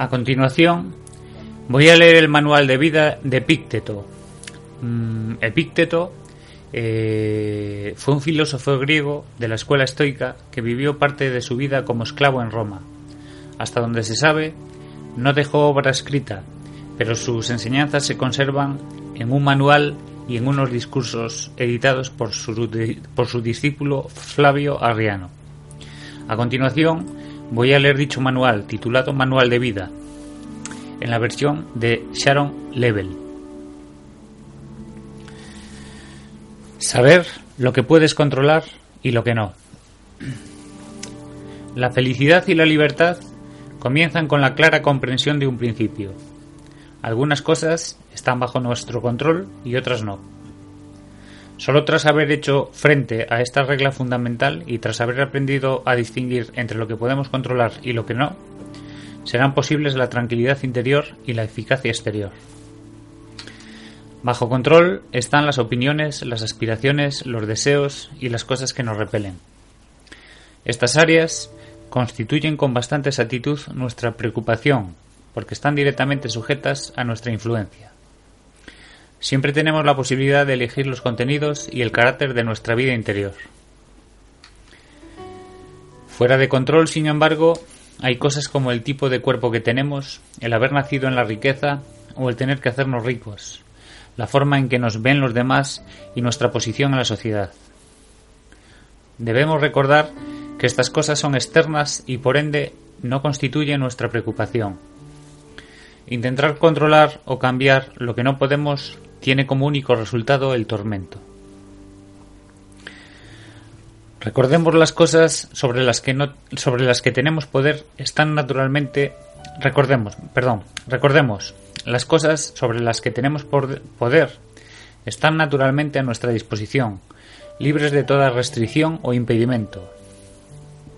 A continuación, voy a leer el manual de vida de Epícteto. Mm, Epícteto eh, fue un filósofo griego de la escuela estoica que vivió parte de su vida como esclavo en Roma. Hasta donde se sabe, no dejó obra escrita, pero sus enseñanzas se conservan en un manual y en unos discursos editados por su, por su discípulo Flavio Arriano. A continuación, voy a leer dicho manual, titulado Manual de Vida, en la versión de Sharon Level. Saber lo que puedes controlar y lo que no. La felicidad y la libertad comienzan con la clara comprensión de un principio. Algunas cosas están bajo nuestro control y otras no. Solo tras haber hecho frente a esta regla fundamental y tras haber aprendido a distinguir entre lo que podemos controlar y lo que no, serán posibles la tranquilidad interior y la eficacia exterior. Bajo control están las opiniones, las aspiraciones, los deseos y las cosas que nos repelen. Estas áreas constituyen con bastante exactitud nuestra preocupación, porque están directamente sujetas a nuestra influencia. Siempre tenemos la posibilidad de elegir los contenidos y el carácter de nuestra vida interior. Fuera de control, sin embargo, hay cosas como el tipo de cuerpo que tenemos, el haber nacido en la riqueza o el tener que hacernos ricos, la forma en que nos ven los demás y nuestra posición en la sociedad. Debemos recordar que estas cosas son externas y por ende no constituyen nuestra preocupación. Intentar controlar o cambiar lo que no podemos tiene como único resultado el tormento. Recordemos las cosas sobre las que no, sobre las que tenemos poder están naturalmente recordemos, perdón, recordemos las cosas sobre las que tenemos poder están naturalmente a nuestra disposición, libres de toda restricción o impedimento.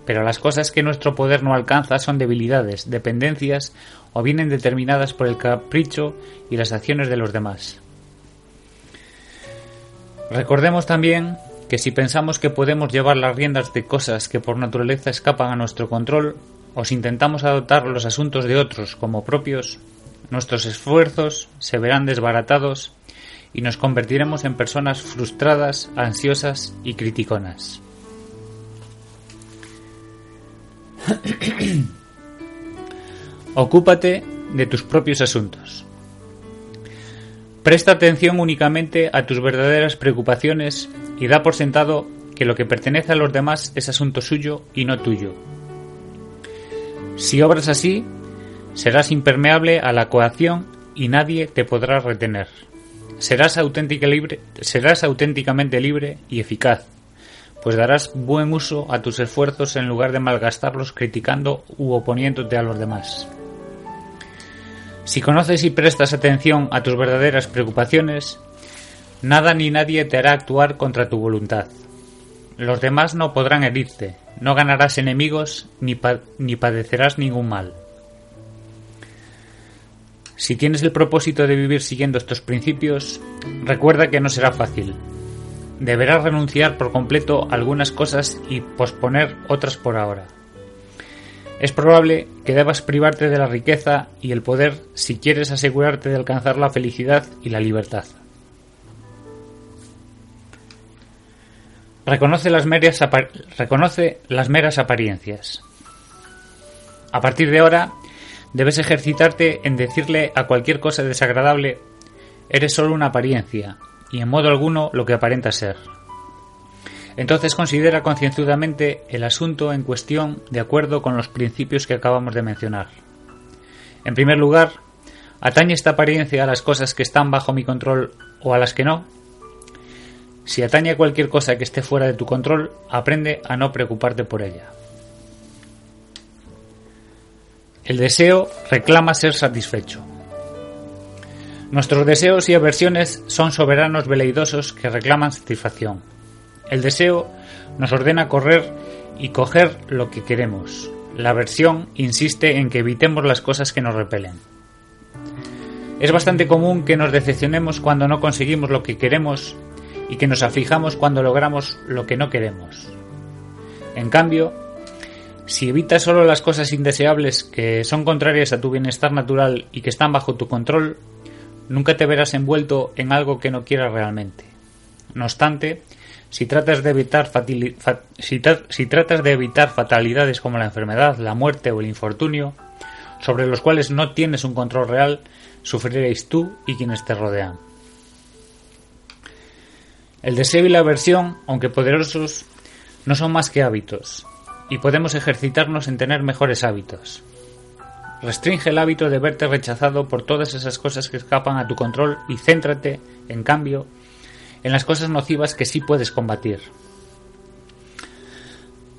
Pero las cosas que nuestro poder no alcanza son debilidades, dependencias o vienen determinadas por el capricho y las acciones de los demás. Recordemos también que si pensamos que podemos llevar las riendas de cosas que por naturaleza escapan a nuestro control, o si intentamos adoptar los asuntos de otros como propios, nuestros esfuerzos se verán desbaratados y nos convertiremos en personas frustradas, ansiosas y criticonas. Ocúpate de tus propios asuntos. Presta atención únicamente a tus verdaderas preocupaciones y da por sentado que lo que pertenece a los demás es asunto suyo y no tuyo. Si obras así, serás impermeable a la coacción y nadie te podrá retener. Serás, serás auténticamente libre y eficaz, pues darás buen uso a tus esfuerzos en lugar de malgastarlos criticando u oponiéndote a los demás. Si conoces y prestas atención a tus verdaderas preocupaciones, nada ni nadie te hará actuar contra tu voluntad. Los demás no podrán herirte, no ganarás enemigos ni, ni padecerás ningún mal. Si tienes el propósito de vivir siguiendo estos principios, recuerda que no será fácil. Deberás renunciar por completo a algunas cosas y posponer otras por ahora. Es probable que debas privarte de la riqueza y el poder si quieres asegurarte de alcanzar la felicidad y la libertad. Reconoce las, meras reconoce las meras apariencias. A partir de ahora, debes ejercitarte en decirle a cualquier cosa desagradable, eres solo una apariencia, y en modo alguno lo que aparenta ser. Entonces considera concienzudamente el asunto en cuestión de acuerdo con los principios que acabamos de mencionar. En primer lugar, ¿atañe esta apariencia a las cosas que están bajo mi control o a las que no? Si atañe a cualquier cosa que esté fuera de tu control, aprende a no preocuparte por ella. El deseo reclama ser satisfecho. Nuestros deseos y aversiones son soberanos veleidosos que reclaman satisfacción. El deseo nos ordena correr y coger lo que queremos. La aversión insiste en que evitemos las cosas que nos repelen. Es bastante común que nos decepcionemos cuando no conseguimos lo que queremos y que nos aflijamos cuando logramos lo que no queremos. En cambio, Si evitas solo las cosas indeseables que son contrarias a tu bienestar natural y que están bajo tu control, nunca te verás envuelto en algo que no quieras realmente. No obstante, si tratas de evitar, si tratas de evitar fatalidades como la enfermedad, la muerte o el infortunio, sobre los cuales no tienes un control real, sufriréis tú y quienes te rodean. El deseo y la aversión, aunque poderosos, no son más que hábitos, y podemos ejercitarnos en tener mejores hábitos. Restringe el hábito de verte rechazado por todas esas cosas que escapan a tu control y céntrate, en cambio, en las cosas nocivas que sí puedes combatir.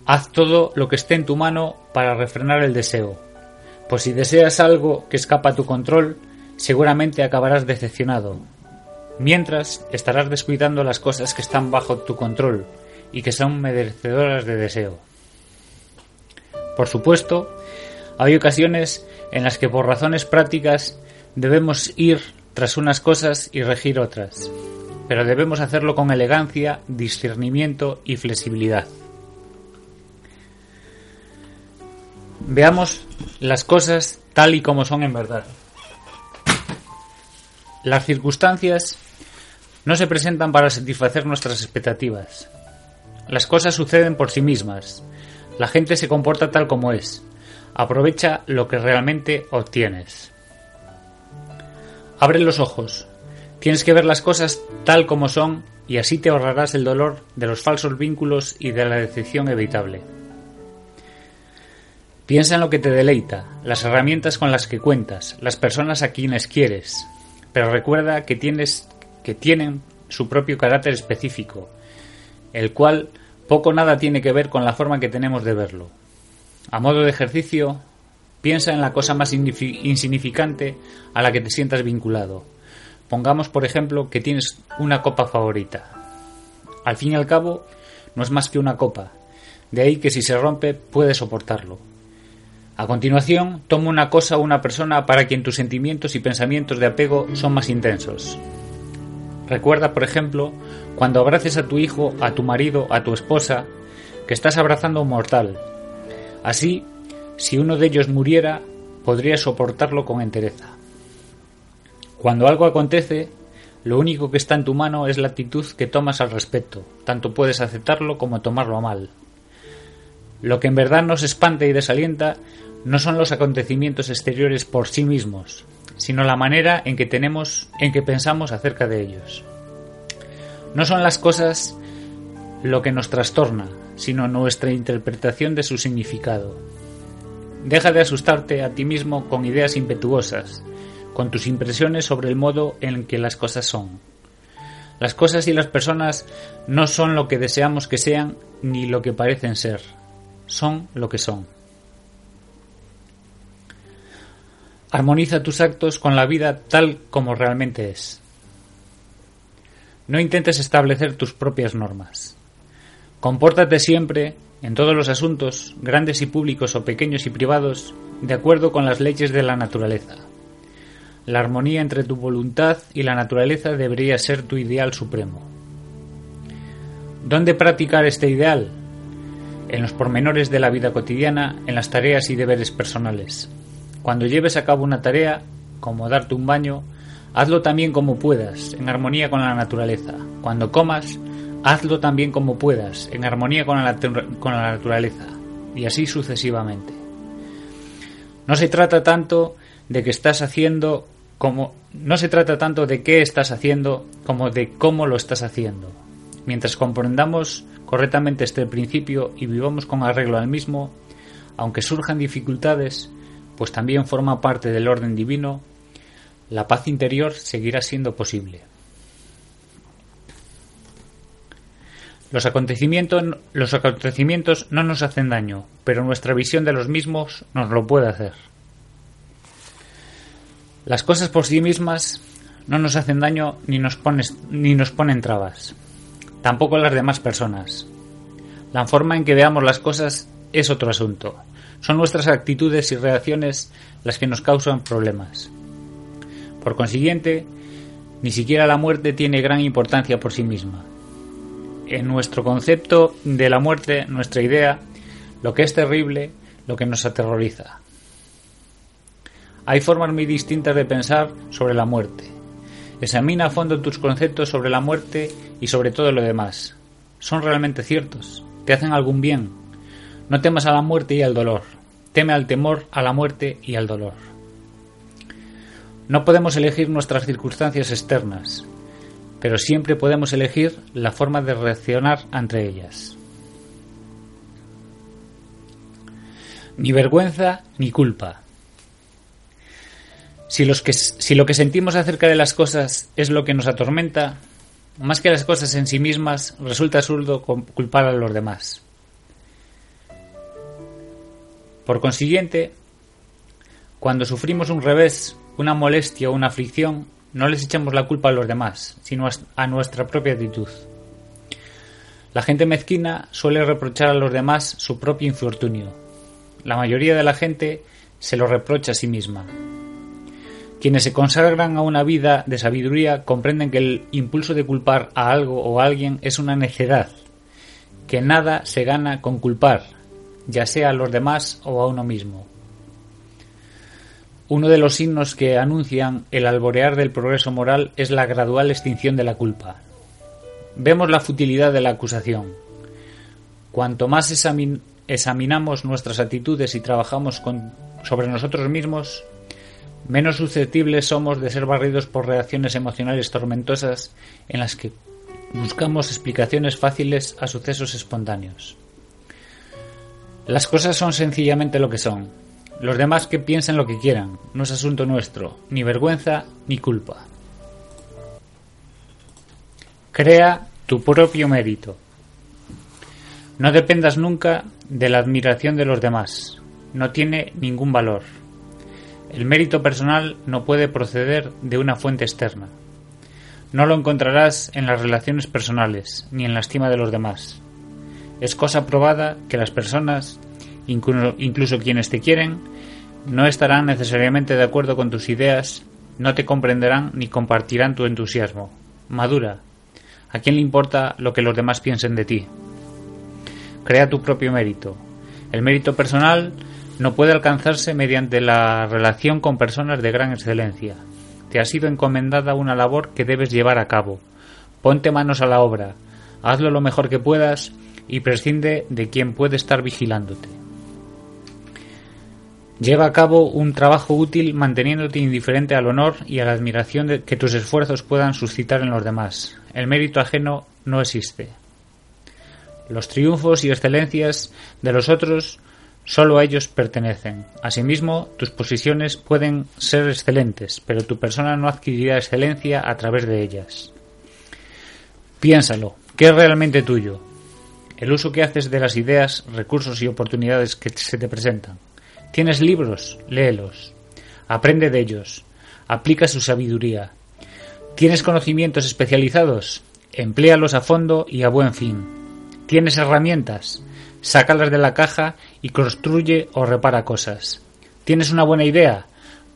Haz todo lo que esté en tu mano para refrenar el deseo, pues si deseas algo que escapa a tu control, seguramente acabarás decepcionado. Mientras, estarás descuidando las cosas que están bajo tu control y que son merecedoras de deseo. Por supuesto, hay ocasiones en las que por razones prácticas debemos ir tras unas cosas y regir otras, pero debemos hacerlo con elegancia, discernimiento y flexibilidad. Veamos las cosas tal y como son en verdad. Las circunstancias no se presentan para satisfacer nuestras expectativas. Las cosas suceden por sí mismas, la gente se comporta tal como es. Aprovecha lo que realmente obtienes. Abre los ojos. Tienes que ver las cosas tal como son y así te ahorrarás el dolor de los falsos vínculos y de la decepción evitable. Piensa en lo que te deleita, las herramientas con las que cuentas, las personas a quienes quieres, pero recuerda que tienes que tienen su propio carácter específico, el cual poco nada tiene que ver con la forma que tenemos de verlo. A modo de ejercicio, piensa en la cosa más insignificante a la que te sientas vinculado. Pongamos, por ejemplo, que tienes una copa favorita. Al fin y al cabo, no es más que una copa. De ahí que si se rompe, puedes soportarlo. A continuación, toma una cosa o una persona para quien tus sentimientos y pensamientos de apego son más intensos. Recuerda, por ejemplo, cuando abraces a tu hijo, a tu marido, a tu esposa, que estás abrazando a un mortal. Así, si uno de ellos muriera, podrías soportarlo con entereza. Cuando algo acontece, lo único que está en tu mano es la actitud que tomas al respecto, tanto puedes aceptarlo como tomarlo a mal. Lo que en verdad nos espanta y desalienta no son los acontecimientos exteriores por sí mismos, sino la manera en que tenemos, en que pensamos acerca de ellos. No son las cosas lo que nos trastorna, sino nuestra interpretación de su significado. Deja de asustarte a ti mismo con ideas impetuosas, con tus impresiones sobre el modo en que las cosas son. Las cosas y las personas no son lo que deseamos que sean ni lo que parecen ser, son lo que son. Armoniza tus actos con la vida tal como realmente es. No intentes establecer tus propias normas. Compórtate siempre, en todos los asuntos, grandes y públicos o pequeños y privados, de acuerdo con las leyes de la naturaleza. La armonía entre tu voluntad y la naturaleza debería ser tu ideal supremo. ¿Dónde practicar este ideal? En los pormenores de la vida cotidiana, en las tareas y deberes personales. Cuando lleves a cabo una tarea, como darte un baño, hazlo también como puedas, en armonía con la naturaleza. Cuando comas, hazlo también como puedas, en armonía con la, naturaleza. Y así sucesivamente. No se trata tanto de que estás haciendo como no se trata tanto de qué estás haciendo como de cómo lo estás haciendo. Mientras comprendamos correctamente este principio y vivamos con arreglo al mismo, aunque surjan dificultades, pues también forma parte del orden divino, la paz interior seguirá siendo posible. Los acontecimientos, los acontecimientos no nos hacen daño, pero nuestra visión de los mismos nos lo puede hacer. Las cosas por sí mismas no nos hacen daño ni nos, ni nos ponen trabas, tampoco las demás personas. La forma en que veamos las cosas es otro asunto. Son nuestras actitudes y reacciones las que nos causan problemas. Por consiguiente, ni siquiera la muerte tiene gran importancia por sí misma. En nuestro concepto de la muerte, nuestra idea, lo que es terrible, lo que nos aterroriza. Hay formas muy distintas de pensar sobre la muerte. Examina a fondo tus conceptos sobre la muerte y sobre todo lo demás. ¿Son realmente ciertos? ¿Te hacen algún bien? No temas a la muerte y al dolor. Teme al temor, a la muerte y al dolor. No podemos elegir nuestras circunstancias externas, pero siempre podemos elegir la forma de reaccionar ante ellas. Ni vergüenza ni culpa. Si, lo que sentimos acerca de las cosas es lo que nos atormenta, más que las cosas en sí mismas, resulta absurdo culpar a los demás. Por consiguiente, cuando sufrimos un revés, una molestia o una aflicción, no les echamos la culpa a los demás, sino a nuestra propia actitud. La gente mezquina suele reprochar a los demás su propio infortunio. La mayoría de la gente se lo reprocha a sí misma. Quienes se consagran a una vida de sabiduría comprenden que el impulso de culpar a algo o a alguien es una necedad, que nada se gana con culpar, ya sea a los demás o a uno mismo. Uno de los signos que anuncian el alborear del progreso moral es la gradual extinción de la culpa. Vemos la futilidad de la acusación. Cuanto más examinamos nuestras actitudes y trabajamos sobre nosotros mismos, menos susceptibles somos de ser barridos por reacciones emocionales tormentosas en las que buscamos explicaciones fáciles a sucesos espontáneos. Las cosas son sencillamente lo que son. Los demás que piensen lo que quieran, no es asunto nuestro, ni vergüenza ni culpa. Crea tu propio mérito. No dependas nunca de la admiración de los demás. No tiene ningún valor. El mérito personal no puede proceder de una fuente externa. No lo encontrarás en las relaciones personales ni en la estima de los demás. Es cosa probada que las personas, incluso quienes te quieren, no estarán necesariamente de acuerdo con tus ideas, no te comprenderán ni compartirán tu entusiasmo. Madura. ¿A quién le importa lo que los demás piensen de ti? Crea tu propio mérito. El mérito personal no puede alcanzarse mediante la relación con personas de gran excelencia. Te ha sido encomendada una labor que debes llevar a cabo. Ponte manos a la obra, hazlo lo mejor que puedas y prescinde de quien puede estar vigilándote. Lleva a cabo un trabajo útil manteniéndote indiferente al honor y a la admiración que tus esfuerzos puedan suscitar en los demás. El mérito ajeno no existe. Los triunfos y excelencias de los otros Solo a ellos pertenecen. Asimismo, tus posiciones pueden ser excelentes, pero tu persona no adquirirá excelencia a través de ellas. Piénsalo, ¿qué es realmente tuyo? El uso que haces de las ideas, recursos y oportunidades que se te presentan. ¿Tienes libros? Léelos. Aprende de ellos. Aplica su sabiduría. ¿Tienes conocimientos especializados? Empléalos a fondo y a buen fin. ¿Tienes herramientas? sácalas de la caja y construye o repara cosas. ¿Tienes una buena idea?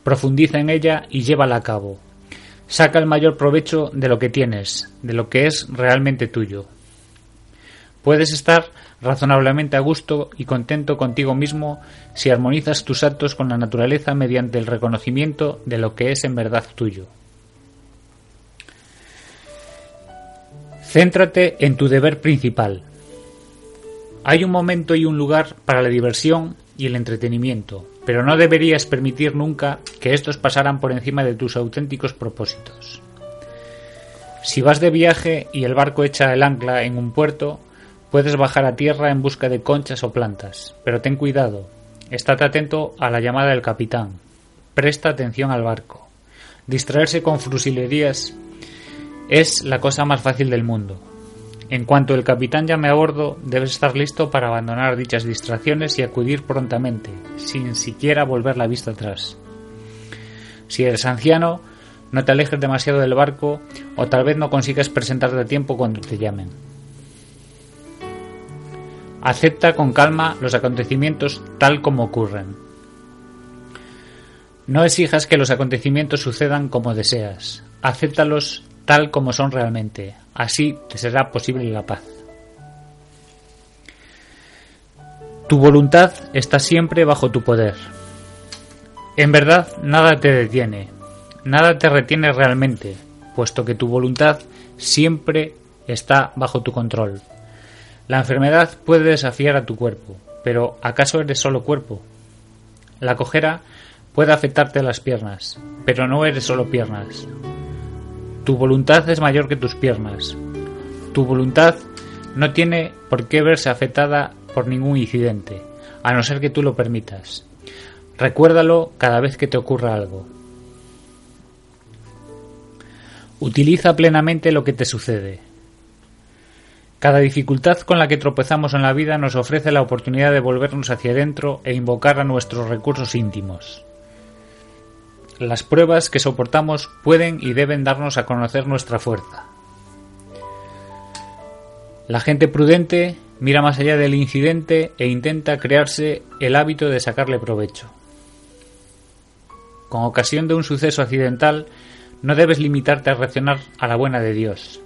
Profundiza en ella y llévala a cabo. Saca el mayor provecho de lo que tienes, de lo que es realmente tuyo. Puedes estar razonablemente a gusto y contento contigo mismo si armonizas tus actos con la naturaleza mediante el reconocimiento de lo que es en verdad tuyo. Céntrate en tu deber principal, hay un momento y un lugar para la diversión y el entretenimiento, pero no deberías permitir nunca que estos pasaran por encima de tus auténticos propósitos. Si vas de viaje y el barco echa el ancla en un puerto, puedes bajar a tierra en busca de conchas o plantas, pero ten cuidado, estate atento a la llamada del capitán, presta atención al barco. Distraerse con fusilerías es la cosa más fácil del mundo. En cuanto el capitán llame a bordo, debes estar listo para abandonar dichas distracciones y acudir prontamente, sin siquiera volver la vista atrás. Si eres anciano, no te alejes demasiado del barco o tal vez no consigas presentarte a tiempo cuando te llamen. Acepta con calma los acontecimientos tal como ocurren. No exijas que los acontecimientos sucedan como deseas. Acéptalos tal como son realmente. Así te será posible la paz. Tu voluntad está siempre bajo tu poder. En verdad, nada te detiene, nada te retiene realmente, puesto que tu voluntad siempre está bajo tu control. La enfermedad puede desafiar a tu cuerpo, pero ¿acaso eres solo cuerpo? La cojera puede afectarte las piernas, pero no eres solo piernas. Tu voluntad es mayor que tus piernas. Tu voluntad no tiene por qué verse afectada por ningún incidente, a no ser que tú lo permitas. Recuérdalo cada vez que te ocurra algo. Utiliza plenamente lo que te sucede. Cada dificultad con la que tropezamos en la vida nos ofrece la oportunidad de volvernos hacia adentro e invocar a nuestros recursos íntimos. Las pruebas que soportamos pueden y deben darnos a conocer nuestra fuerza. La gente prudente mira más allá del incidente e intenta crearse el hábito de sacarle provecho. Con ocasión de un suceso accidental, no debes limitarte a reaccionar a la buena de Dios.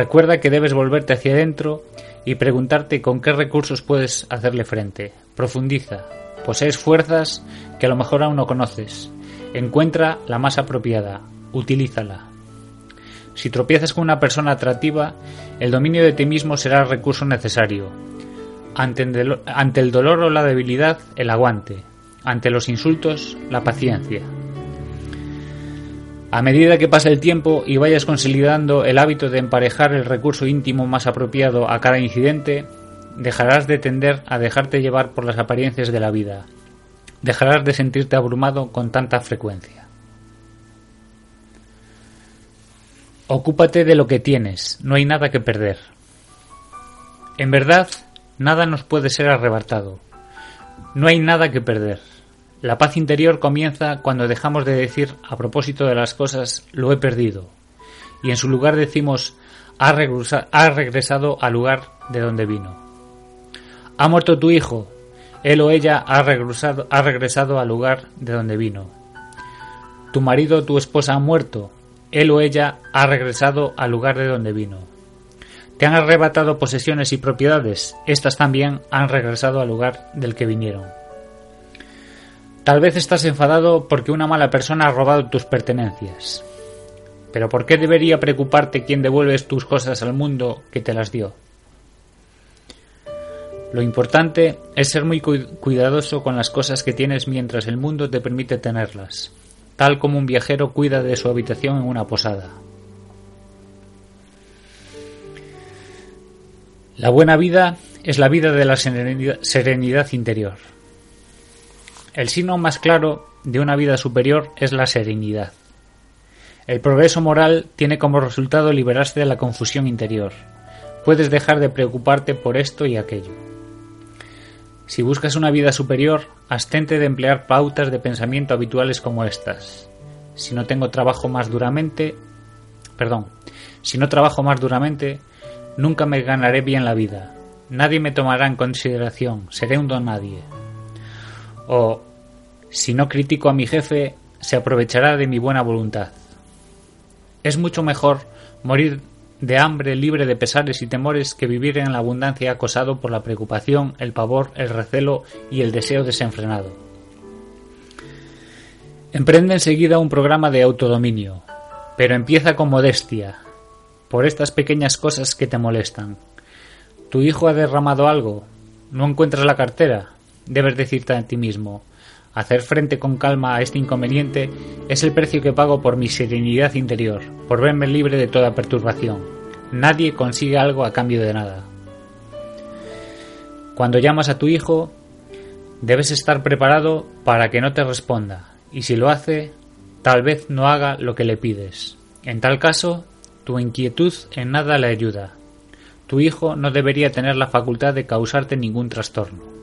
Recuerda que debes volverte hacia adentro y preguntarte con qué recursos puedes hacerle frente. Profundiza. Posees fuerzas que a lo mejor aún no conoces. Encuentra la más apropiada. Utilízala. Si tropiezas con una persona atractiva, el dominio de ti mismo será el recurso necesario. Ante el dolor o la debilidad, el aguante. Ante los insultos, la paciencia. A medida que pase el tiempo y vayas consolidando el hábito de emparejar el recurso íntimo más apropiado a cada incidente, dejarás de tender a dejarte llevar por las apariencias de la vida. Dejarás de sentirte abrumado con tanta frecuencia. Ocúpate de lo que tienes, no hay nada que perder. En verdad, nada nos puede ser arrebatado. No hay nada que perder. La paz interior comienza cuando dejamos de decir a propósito de las cosas lo he perdido y en su lugar decimos ha, regresado al lugar de donde vino. Ha muerto tu hijo, él o ella ha regresado, ha regresado al lugar de donde vino. Tu marido o tu esposa ha muerto, él o ella ha regresado al lugar de donde vino. Te han arrebatado posesiones y propiedades, estas también han regresado al lugar del que vinieron. Tal vez estás enfadado porque una mala persona ha robado tus pertenencias. Pero ¿por qué debería preocuparte quién devuelves tus cosas al mundo que te las dio? Lo importante es ser muy cuidadoso con las cosas que tienes mientras el mundo te permite tenerlas, tal como un viajero cuida de su habitación en una posada. La buena vida es la vida de la serenidad interior. El signo más claro de una vida superior es la serenidad. El progreso moral tiene como resultado liberarse de la confusión interior. Puedes dejar de preocuparte por esto y aquello. Si buscas una vida superior, abstente de emplear pautas de pensamiento habituales como estas. Si no tengo trabajo más duramente, perdón, si no trabajo más duramente, nunca me ganaré bien la vida. Nadie me tomará en consideración, seré un don nadie o si no critico a mi jefe, se aprovechará de mi buena voluntad. Es mucho mejor morir de hambre libre de pesares y temores que vivir en la abundancia acosado por la preocupación, el pavor, el recelo y el deseo desenfrenado. Emprende enseguida un programa de autodominio, pero empieza con modestia, por estas pequeñas cosas que te molestan. Tu hijo ha derramado algo, no encuentras la cartera, debes decirte a ti mismo, hacer frente con calma a este inconveniente es el precio que pago por mi serenidad interior, por verme libre de toda perturbación. Nadie consigue algo a cambio de nada. Cuando llamas a tu hijo, debes estar preparado para que no te responda, y si lo hace, tal vez no haga lo que le pides. En tal caso, tu inquietud en nada le ayuda. Tu hijo no debería tener la facultad de causarte ningún trastorno.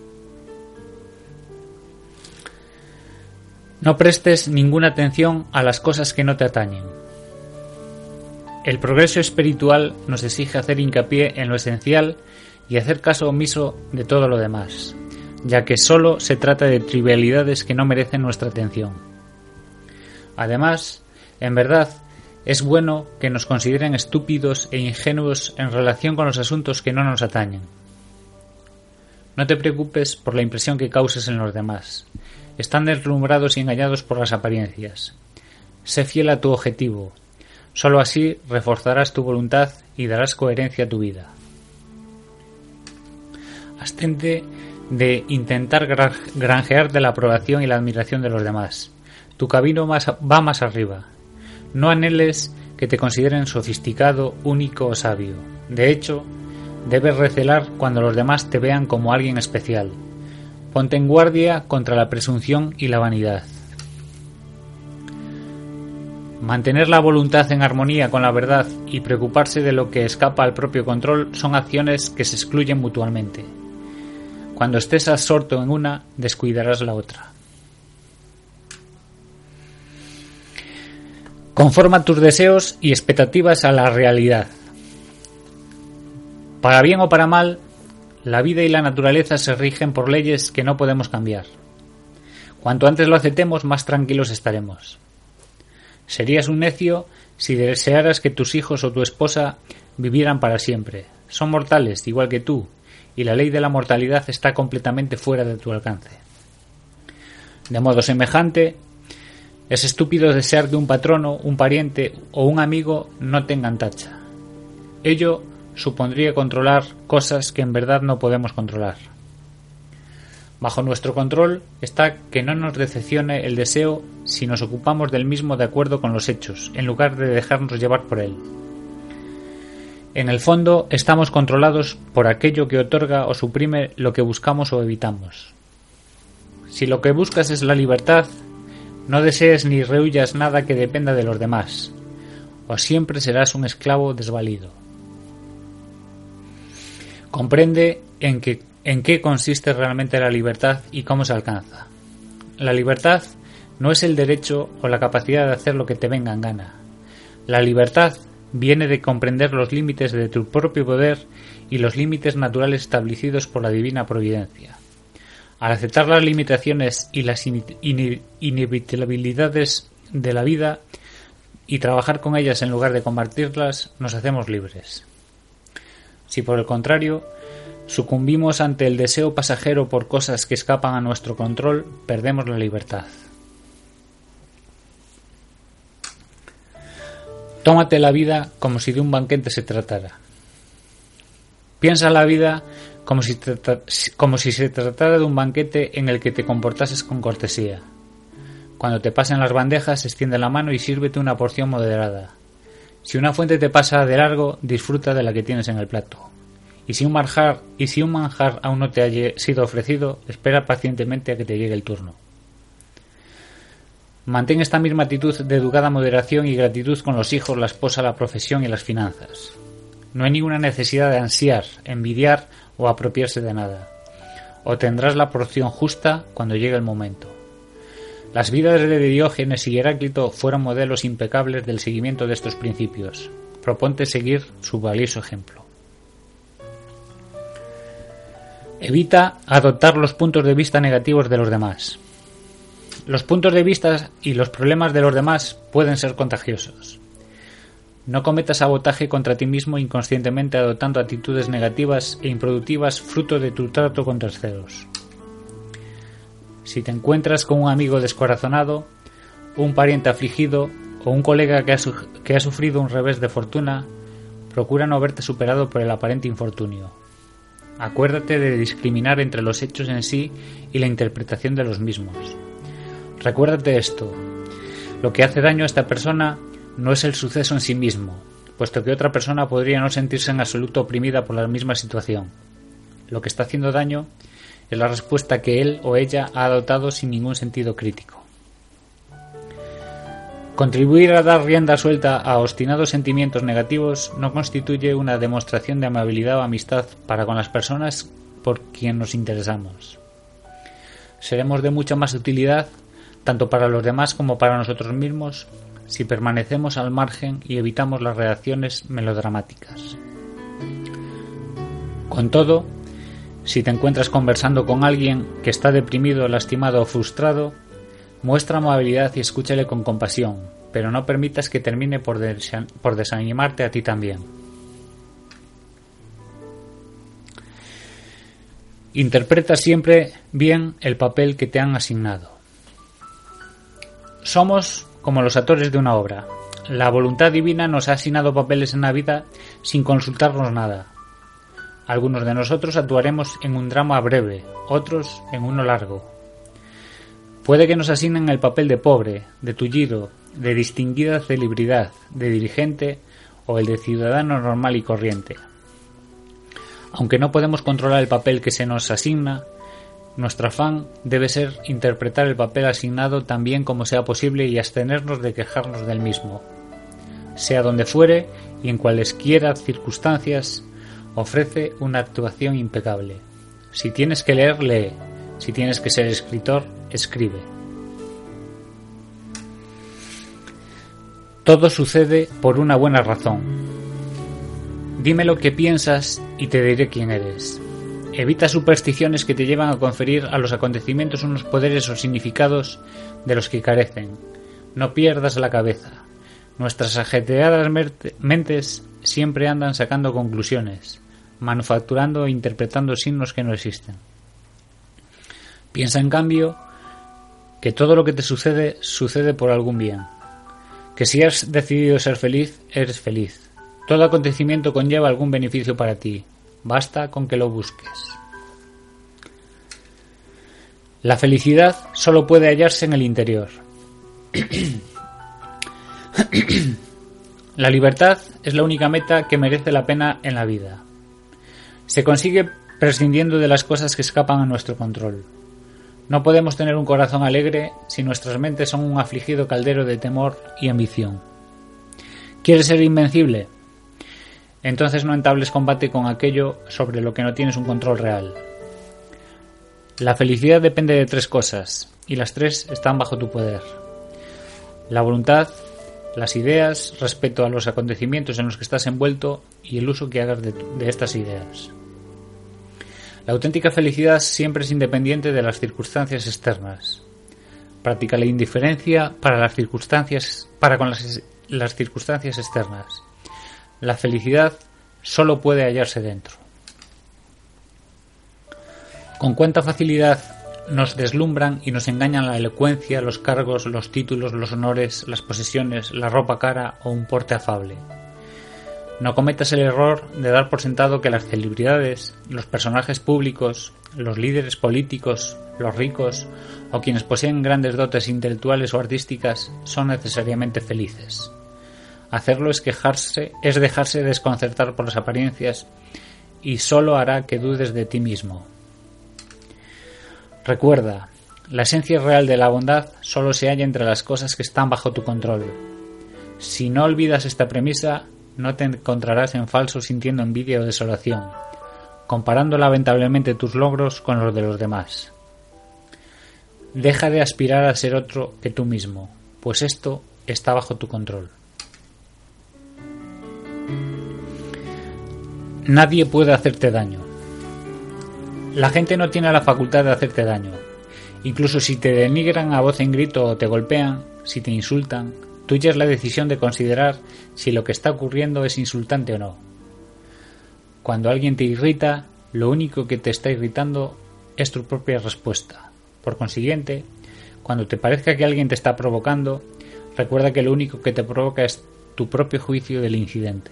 No prestes ninguna atención a las cosas que no te atañen. El progreso espiritual nos exige hacer hincapié en lo esencial y hacer caso omiso de todo lo demás, ya que solo se trata de trivialidades que no merecen nuestra atención. Además, en verdad, es bueno que nos consideren estúpidos e ingenuos en relación con los asuntos que no nos atañen. No te preocupes por la impresión que causes en los demás. Están deslumbrados y engañados por las apariencias. Sé fiel a tu objetivo. Solo así reforzarás tu voluntad y darás coherencia a tu vida. Abstente de intentar granjearte la aprobación y la admiración de los demás. Tu camino va más arriba. No anheles que te consideren sofisticado, único o sabio. De hecho, debes recelar cuando los demás te vean como alguien especial. Ponte en guardia contra la presunción y la vanidad. Mantener la voluntad en armonía con la verdad y preocuparse de lo que escapa al propio control son acciones que se excluyen mutuamente. Cuando estés absorto en una, descuidarás la otra. Conforma tus deseos y expectativas a la realidad. Para bien o para mal, la vida y la naturaleza se rigen por leyes que no podemos cambiar. Cuanto antes lo aceptemos, más tranquilos estaremos. Serías un necio si desearas que tus hijos o tu esposa vivieran para siempre. Son mortales, igual que tú, y la ley de la mortalidad está completamente fuera de tu alcance. De modo semejante, es estúpido desear que un patrono, un pariente o un amigo no tengan tacha. Ello supondría controlar cosas que en verdad no podemos controlar. Bajo nuestro control está que no nos decepcione el deseo si nos ocupamos del mismo de acuerdo con los hechos, en lugar de dejarnos llevar por él. En el fondo, estamos controlados por aquello que otorga o suprime lo que buscamos o evitamos. Si lo que buscas es la libertad, no desees ni rehuyas nada que dependa de los demás, o siempre serás un esclavo desvalido. Comprende en, qué consiste realmente la libertad y cómo se alcanza. La libertad no es el derecho o la capacidad de hacer lo que te venga en gana. La libertad viene de comprender los límites de tu propio poder y los límites naturales establecidos por la divina providencia. Al aceptar las limitaciones y las inevitabilidades de la vida y trabajar con ellas en lugar de combatirlas, nos hacemos libres. Si por el contrario sucumbimos ante el deseo pasajero por cosas que escapan a nuestro control, perdemos la libertad. Tómate la vida como si de un banquete se tratara. Piensa la vida como si, como si se tratara de un banquete en el que te comportases con cortesía. Cuando te pasen las bandejas, extiende la mano y sírvete una porción moderada. Si una fuente te pasa de largo, disfruta de la que tienes en el plato. Y si un manjar, y si un manjar aún no te haya sido ofrecido, espera pacientemente a que te llegue el turno. Mantén esta misma actitud de educada moderación y gratitud con los hijos, la esposa, la profesión y las finanzas. No hay ninguna necesidad de ansiar, envidiar o apropiarse de nada. O tendrás la porción justa cuando llegue el momento. Las vidas de Diógenes y Heráclito fueron modelos impecables del seguimiento de estos principios. Proponte seguir su valioso ejemplo. Evita adoptar los puntos de vista negativos de los demás. Los puntos de vista y los problemas de los demás pueden ser contagiosos. No cometas sabotaje contra ti mismo inconscientemente adoptando actitudes negativas e improductivas fruto de tu trato con terceros. Si te encuentras con un amigo descorazonado, un pariente afligido o un colega que ha, que ha sufrido un revés de fortuna, procura no verte superado por el aparente infortunio. Acuérdate de discriminar entre los hechos en sí y la interpretación de los mismos. Recuérdate esto. Lo que hace daño a esta persona no es el suceso en sí mismo, puesto que otra persona podría no sentirse en absoluto oprimida por la misma situación. Lo que está haciendo daño es la respuesta que él o ella ha adoptado sin ningún sentido crítico. Contribuir a dar rienda suelta a obstinados sentimientos negativos no constituye una demostración de amabilidad o amistad para con las personas por quien nos interesamos. Seremos de mucha más utilidad tanto para los demás como para nosotros mismos, si permanecemos al margen y evitamos las reacciones melodramáticas. Con todo, si te encuentras conversando con alguien que está deprimido, lastimado o frustrado, muestra amabilidad y escúchale con compasión, pero no permitas que termine por, desanimarte a ti también. Interpreta siempre bien el papel que te han asignado. Somos como los actores de una obra. La voluntad divina nos ha asignado papeles en la vida sin consultarnos nada. Algunos de nosotros actuaremos en un drama breve, otros en uno largo. Puede que nos asignen el papel de pobre, de tullido, de distinguida celebridad, de dirigente o el de ciudadano normal y corriente. Aunque no podemos controlar el papel que se nos asigna, nuestro afán debe ser interpretar el papel asignado tan bien como sea posible y abstenernos de quejarnos del mismo. Sea donde fuere y en cualesquiera circunstancias, ofrece una actuación impecable. Si tienes que leer, lee. Si tienes que ser escritor, escribe. Todo sucede por una buena razón. Dime lo que piensas y te diré quién eres. Evita supersticiones que te llevan a conferir a los acontecimientos unos poderes o significados de los que carecen. No pierdas la cabeza. Nuestras ajetreadas mentes siempre andan sacando conclusiones, manufacturando e interpretando signos que no existen. Piensa en cambio que todo lo que te sucede sucede por algún bien, que si has decidido ser feliz, eres feliz, todo acontecimiento conlleva algún beneficio para ti. Basta con que lo busques. La felicidad solo puede hallarse en el interior. la libertad es la única meta que merece la pena en la vida. Se consigue prescindiendo de las cosas que escapan a nuestro control. No podemos tener un corazón alegre si nuestras mentes son un afligido caldero de temor y ambición. ¿Quieres ser invencible? entonces no entables combate con aquello sobre lo que no tienes un control real. La felicidad depende de tres cosas, y las tres están bajo tu poder. La voluntad, las ideas respecto a los acontecimientos en los que estás envuelto y el uso que hagas de, estas ideas. La auténtica felicidad siempre es independiente de las circunstancias externas. Practica la indiferencia para las circunstancias, para con las circunstancias externas la felicidad solo puede hallarse dentro. Con cuánta facilidad nos deslumbran y nos engañan la elocuencia, los cargos, los títulos, los honores, las posesiones, la ropa cara o un porte afable. No cometas el error de dar por sentado que las celebridades, los personajes públicos, los líderes políticos, los ricos o quienes poseen grandes dotes intelectuales o artísticas son necesariamente felices. Hacerlo es quejarse, es dejarse desconcertar por las apariencias y solo hará que dudes de ti mismo. Recuerda, la esencia real de la bondad solo se halla entre las cosas que están bajo tu control. Si no olvidas esta premisa, no te encontrarás en falso sintiendo envidia o desolación, comparando lamentablemente tus logros con los de los demás. Deja de aspirar a ser otro que tú mismo, pues esto está bajo tu control. Nadie puede hacerte daño. La gente no tiene la facultad de hacerte daño. Incluso si te denigran a voz en grito o te golpean, si te insultan, tuya es la decisión de considerar si lo que está ocurriendo es insultante o no. Cuando alguien te irrita, lo único que te está irritando es tu propia respuesta. Por consiguiente, cuando te parezca que alguien te está provocando, recuerda que lo único que te provoca es tu propio juicio del incidente.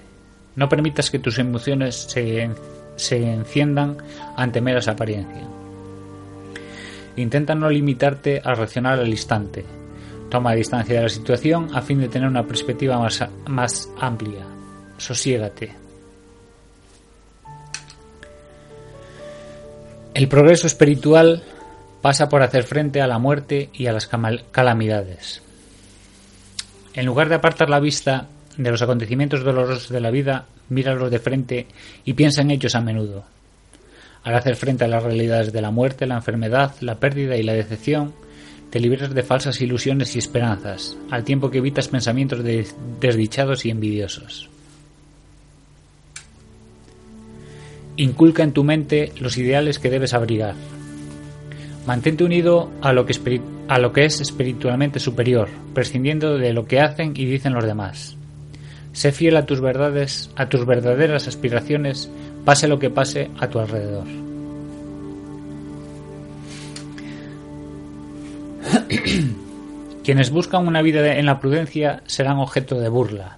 No permitas que tus emociones se, se enciendan ante meras apariencias. Intenta no limitarte a reaccionar al instante. Toma distancia de la situación a fin de tener una perspectiva más, más amplia. Sosiégate. El progreso espiritual pasa por hacer frente a la muerte y a las calamidades. En lugar de apartar la vista de los acontecimientos dolorosos de la vida, míralos de frente y piensa en ellos a menudo. Al hacer frente a las realidades de la muerte, la enfermedad, la pérdida y la decepción, te libras de falsas ilusiones y esperanzas, al tiempo que evitas pensamientos desdichados y envidiosos. Inculca en tu mente los ideales que debes abrigar. Mantente unido a lo, que a lo que es espiritualmente superior, prescindiendo de lo que hacen y dicen los demás. Sé fiel a tus verdades, a tus verdaderas aspiraciones, pase lo que pase a tu alrededor. Quienes buscan una vida en la prudencia serán objeto de burla.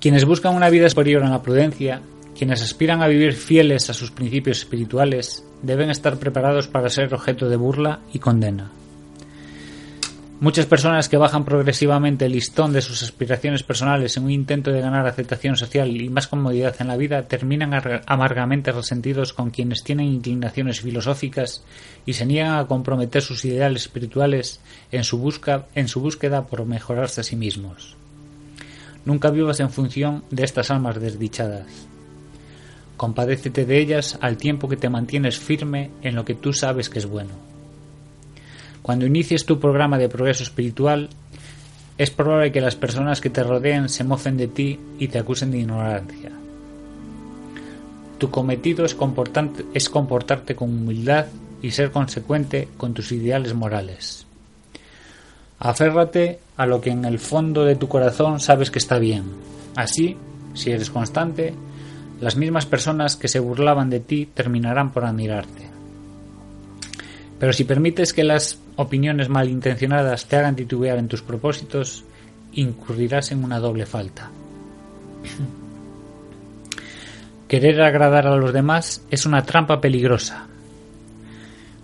Quienes buscan una vida superior a la prudencia, quienes aspiran a vivir fieles a sus principios espirituales, deben estar preparados para ser objeto de burla y condena. Muchas personas que bajan progresivamente el listón de sus aspiraciones personales en un intento de ganar aceptación social y más comodidad en la vida terminan amargamente resentidos con quienes tienen inclinaciones filosóficas y se niegan a comprometer sus ideales espirituales en su, busca, en su búsqueda por mejorarse a sí mismos. Nunca vivas en función de estas almas desdichadas. Compadécete de ellas al tiempo que te mantienes firme en lo que tú sabes que es bueno. Cuando inicies tu programa de progreso espiritual, es probable que las personas que te rodeen se mofen de ti y te acusen de ignorancia. Tu cometido es, es comportarte con humildad y ser consecuente con tus ideales morales. Aférrate a lo que en el fondo de tu corazón sabes que está bien. Así, si eres constante, las mismas personas que se burlaban de ti terminarán por admirarte. Pero si permites que las opiniones malintencionadas te hagan titubear en tus propósitos, incurrirás en una doble falta. Querer agradar a los demás es una trampa peligrosa.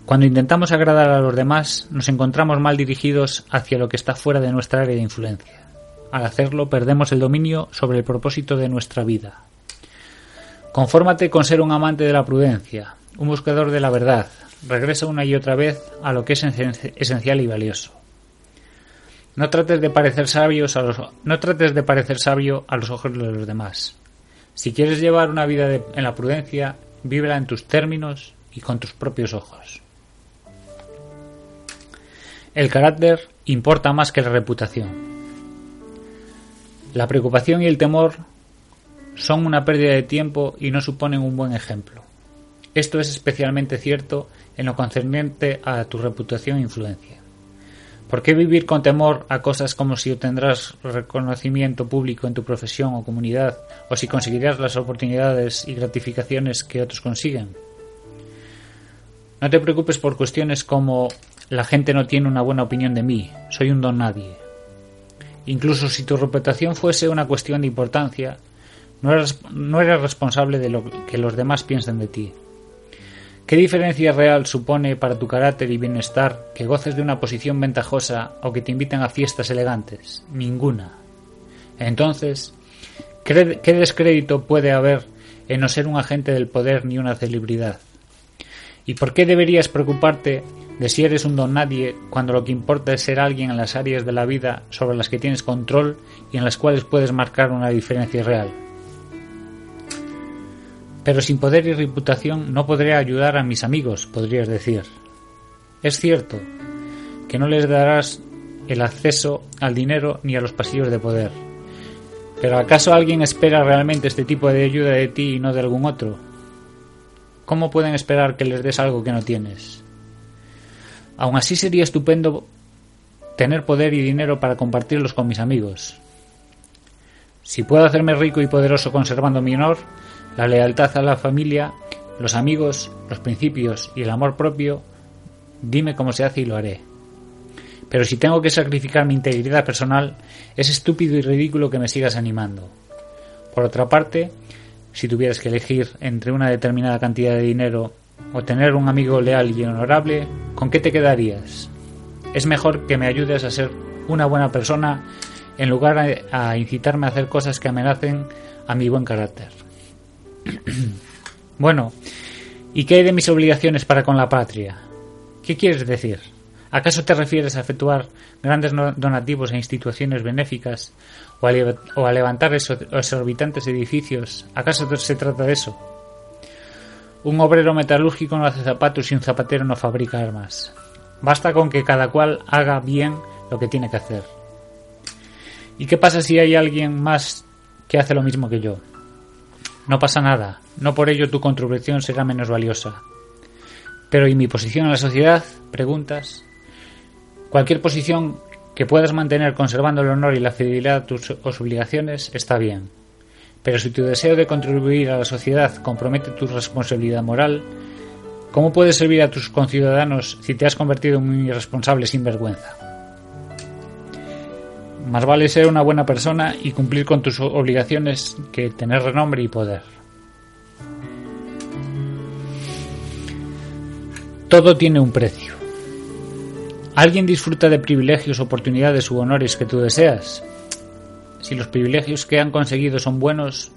Cuando intentamos agradar a los demás, nos encontramos mal dirigidos hacia lo que está fuera de nuestra área de influencia. Al hacerlo, perdemos el dominio sobre el propósito de nuestra vida. Confórmate con ser un amante de la prudencia, un buscador de la verdad, regresa una y otra vez a lo que es esencial y valioso. No trates de parecer a los, no trates de parecer sabio a los ojos de los demás. Si quieres llevar una vida en la prudencia, vívela en tus términos y con tus propios ojos. El carácter importa más que la reputación. La preocupación y el temor son una pérdida de tiempo y no suponen un buen ejemplo. Esto es especialmente cierto en lo concerniente a tu reputación e influencia. ¿Por qué vivir con temor a cosas como si obtendrás reconocimiento público en tu profesión o comunidad o si conseguirás las oportunidades y gratificaciones que otros consiguen? No te preocupes por cuestiones como la gente no tiene una buena opinión de mí, soy un don nadie. Incluso si tu reputación fuese una cuestión de importancia, no eres, responsable de lo que los demás piensen de ti. ¿Qué diferencia real supone para tu carácter y bienestar que goces de una posición ventajosa o que te inviten a fiestas elegantes? Ninguna. Entonces, ¿qué descrédito puede haber en no ser un agente del poder ni una celebridad? ¿Y por qué deberías preocuparte de si eres un don nadie cuando lo que importa es ser alguien en las áreas de la vida sobre las que tienes control y en las cuales puedes marcar una diferencia real? Pero sin poder y reputación no podré ayudar a mis amigos, podrías decir. Es cierto que no les darás el acceso al dinero ni a los pasillos de poder. Pero ¿acaso alguien espera realmente este tipo de ayuda de ti y no de algún otro? ¿Cómo pueden esperar que les des algo que no tienes? Aún así sería estupendo tener poder y dinero para compartirlos con mis amigos. Si puedo hacerme rico y poderoso conservando mi honor, la lealtad a la familia, los amigos, los principios y el amor propio, dime cómo se hace y lo haré. Pero si tengo que sacrificar mi integridad personal, es estúpido y ridículo que me sigas animando. Por otra parte, si tuvieras que elegir entre una determinada cantidad de dinero o tener un amigo leal y honorable, ¿con qué te quedarías? Es mejor que me ayudes a ser una buena persona en lugar a incitarme a hacer cosas que amenacen a mi buen carácter. bueno, ¿y qué hay de mis obligaciones para con la patria? ¿Qué quieres decir? ¿Acaso te refieres a efectuar grandes donativos a instituciones benéficas o a, levantar esos exorbitantes edificios? ¿Acaso se trata de eso? Un obrero metalúrgico no hace zapatos y un zapatero no fabrica armas. Basta con que cada cual haga bien lo que tiene que hacer. ¿Y qué pasa si hay alguien más que hace lo mismo que yo? No pasa nada, no por ello tu contribución será menos valiosa. Pero ¿y mi posición en la sociedad? Preguntas. Cualquier posición que puedas mantener conservando el honor y la fidelidad a tus obligaciones está bien. Pero si tu deseo de contribuir a la sociedad compromete tu responsabilidad moral, ¿Cómo puedes servir a tus conciudadanos si te has convertido en un irresponsable sinvergüenza? Más vale ser una buena persona y cumplir con tus obligaciones que tener renombre y poder. Todo tiene un precio. ¿Alguien disfruta de privilegios, oportunidades u honores que tú deseas? Si los privilegios que han conseguido son buenos,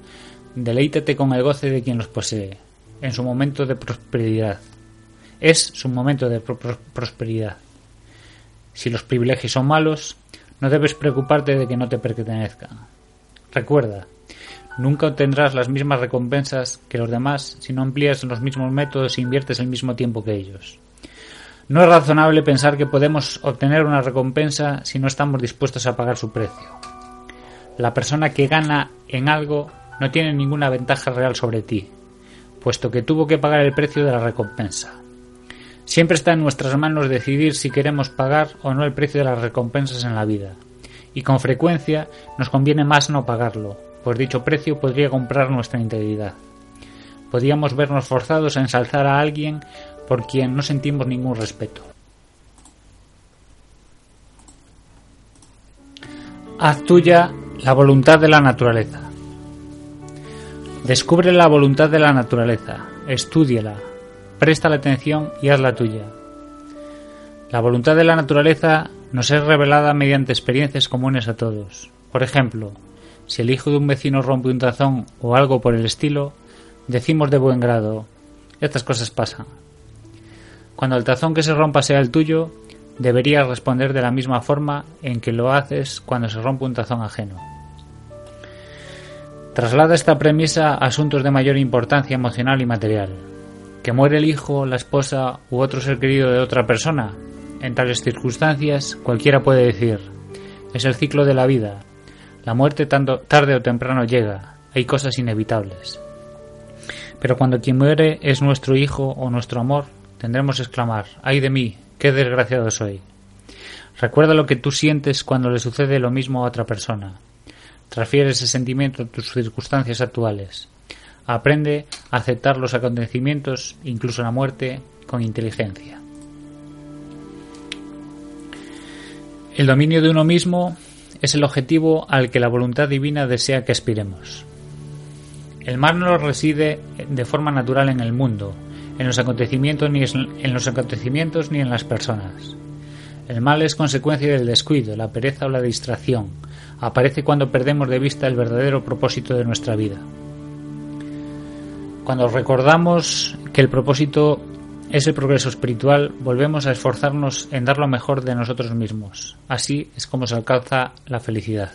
deleítate con el goce de quien los posee, en su momento de prosperidad. Es su momento de prosperidad. Si los privilegios son malos, no debes preocuparte de que no te pertenezcan. Recuerda, nunca obtendrás las mismas recompensas que los demás si no amplías los mismos métodos e inviertes el mismo tiempo que ellos. No es razonable pensar que podemos obtener una recompensa si no estamos dispuestos a pagar su precio. La persona que gana en algo no tiene ninguna ventaja real sobre ti, puesto que tuvo que pagar el precio de la recompensa. Siempre está en nuestras manos decidir si queremos pagar o no el precio de las recompensas en la vida, y con frecuencia nos conviene más no pagarlo, pues dicho precio podría comprar nuestra integridad. Podríamos vernos forzados a ensalzar a alguien por quien no sentimos ningún respeto. Haz tuya la voluntad de la naturaleza. Descubre la voluntad de la naturaleza, estúdiala, presta la atención y hazla tuya. La voluntad de la naturaleza nos es revelada mediante experiencias comunes a todos. Por ejemplo, si el hijo de un vecino rompe un tazón o algo por el estilo, decimos de buen grado, estas cosas pasan. Cuando el tazón que se rompa sea el tuyo, deberías responder de la misma forma en que lo haces cuando se rompe un tazón ajeno. Traslada esta premisa a asuntos de mayor importancia emocional y material. Que muere el hijo, la esposa u otro ser querido de otra persona. En tales circunstancias, cualquiera puede decir, es el ciclo de la vida. La muerte tarde o temprano llega. Hay cosas inevitables. Pero cuando quien muere es nuestro hijo o nuestro amor, tendremos que exclamar, ay de mí, qué desgraciado soy. Recuerda lo que tú sientes cuando le sucede lo mismo a otra persona. Transfiere ese sentimiento a tus circunstancias actuales. Aprende a aceptar los acontecimientos, incluso la muerte, con inteligencia. El dominio de uno mismo es el objetivo al que la voluntad divina desea que aspiremos. El mal no reside de forma natural en el mundo, en los acontecimientos ni en los acontecimientos ni en las personas. El mal es consecuencia del descuido, la pereza o la distracción. Aparece cuando perdemos de vista el verdadero propósito de nuestra vida. Cuando recordamos que el propósito es el progreso espiritual, volvemos a esforzarnos en dar lo mejor de nosotros mismos. Así es como se alcanza la felicidad.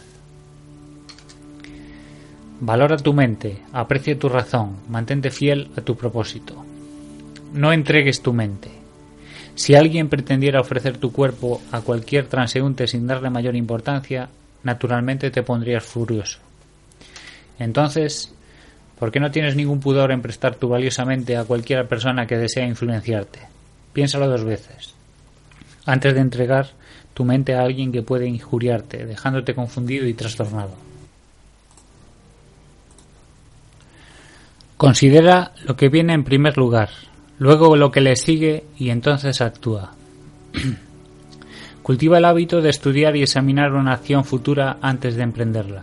Valora tu mente, aprecia tu razón, mantente fiel a tu propósito. No entregues tu mente. Si alguien pretendiera ofrecer tu cuerpo a cualquier transeúnte sin darle mayor importancia, naturalmente te pondrías furioso. Entonces, ¿por qué no tienes ningún pudor en prestar tu valiosa mente a cualquier persona que desea influenciarte? Piénsalo dos veces. Antes de entregar tu mente a alguien que puede injuriarte, dejándote confundido y trastornado. Considera lo que viene en primer lugar, luego lo que le sigue y entonces actúa. Cultiva el hábito de estudiar y examinar una acción futura antes de emprenderla.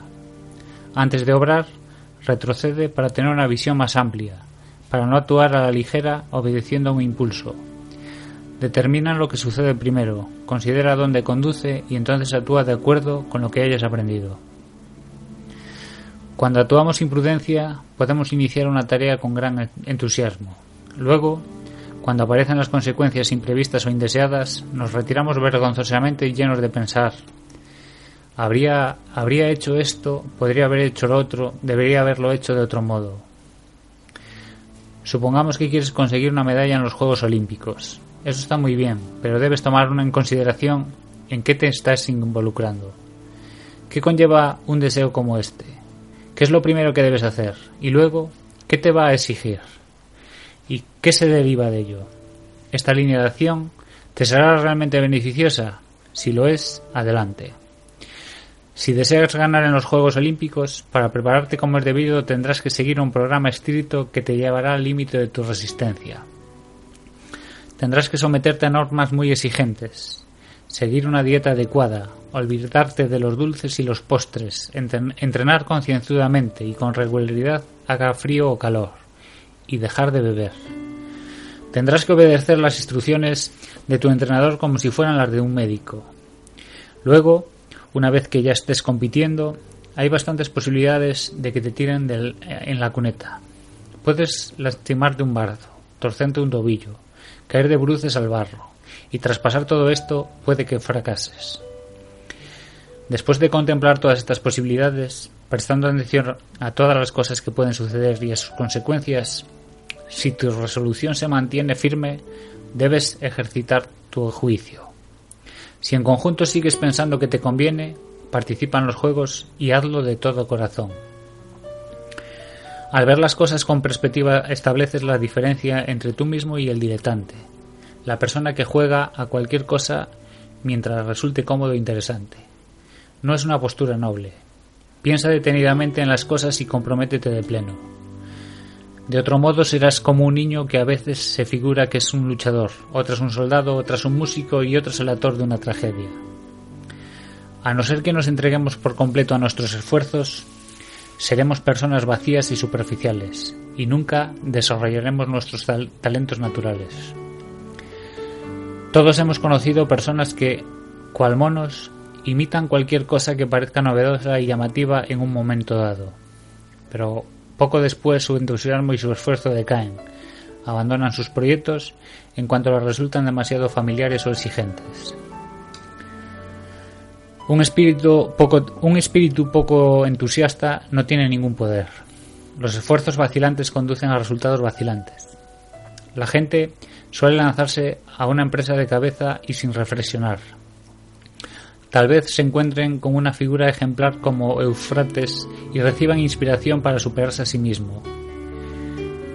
Antes de obrar, retrocede para tener una visión más amplia, para no actuar a la ligera obedeciendo a un impulso. Determina lo que sucede primero, considera dónde conduce y entonces actúa de acuerdo con lo que hayas aprendido. Cuando actuamos sin prudencia, podemos iniciar una tarea con gran entusiasmo, Luego, cuando aparecen las consecuencias imprevistas o indeseadas, nos retiramos vergonzosamente llenos de pensar habría, habría hecho esto, podría haber hecho lo otro, debería haberlo hecho de otro modo. Supongamos que quieres conseguir una medalla en los Juegos Olímpicos. Eso está muy bien, pero debes tomar en consideración en qué te estás involucrando. ¿Qué conlleva un deseo como este? ¿Qué es lo primero que debes hacer? Y luego, ¿qué te va a exigir? ¿Y qué se deriva de ello? ¿Esta línea de acción te será realmente beneficiosa? Si lo es, adelante. Si deseas ganar en los Juegos Olímpicos, para prepararte como es debido tendrás que seguir un programa estricto que te llevará al límite de tu resistencia. Tendrás que someterte a normas muy exigentes, seguir una dieta adecuada, olvidarte de los dulces y los postres, entrenar concienzudamente y con regularidad haga frío o calor, y dejar de beber. Tendrás que obedecer las instrucciones de tu entrenador como si fueran las de un médico. Luego, una vez que ya estés compitiendo, hay bastantes posibilidades de que te tiren en la cuneta. Puedes lastimarte un bardo, torcerte un tobillo, caer de bruces al barro, y tras pasar todo esto puede que fracases. Después de contemplar todas estas posibilidades, prestando atención a todas las cosas que pueden suceder y a sus consecuencias, si tu resolución se mantiene firme, debes ejercitar tu juicio. Si en conjunto sigues pensando que te conviene, participa en los juegos y hazlo de todo corazón. Al ver las cosas con perspectiva estableces la diferencia entre tú mismo y el diletante, la persona que juega a cualquier cosa mientras resulte cómodo e interesante. No es una postura noble. Piensa detenidamente en las cosas y comprométete de pleno. De otro modo serás como un niño que a veces se figura que es un luchador, otras un soldado, otras un músico y otras el actor de una tragedia. A no ser que nos entreguemos por completo a nuestros esfuerzos, seremos personas vacías y superficiales, y nunca desarrollaremos nuestros talentos naturales. Todos hemos conocido personas que, cual monos, imitan cualquier cosa que parezca novedosa y llamativa en un momento dado. Pero poco después su entusiasmo y su esfuerzo decaen, abandonan sus proyectos en cuanto les resultan demasiado familiares o exigentes. Un espíritu, poco, un espíritu poco entusiasta no tiene ningún poder. Los esfuerzos vacilantes conducen a resultados vacilantes. La gente suele lanzarse a una empresa de cabeza y sin reflexionar. Tal vez se encuentren con una figura ejemplar como Eufrates y reciban inspiración para superarse a sí mismo.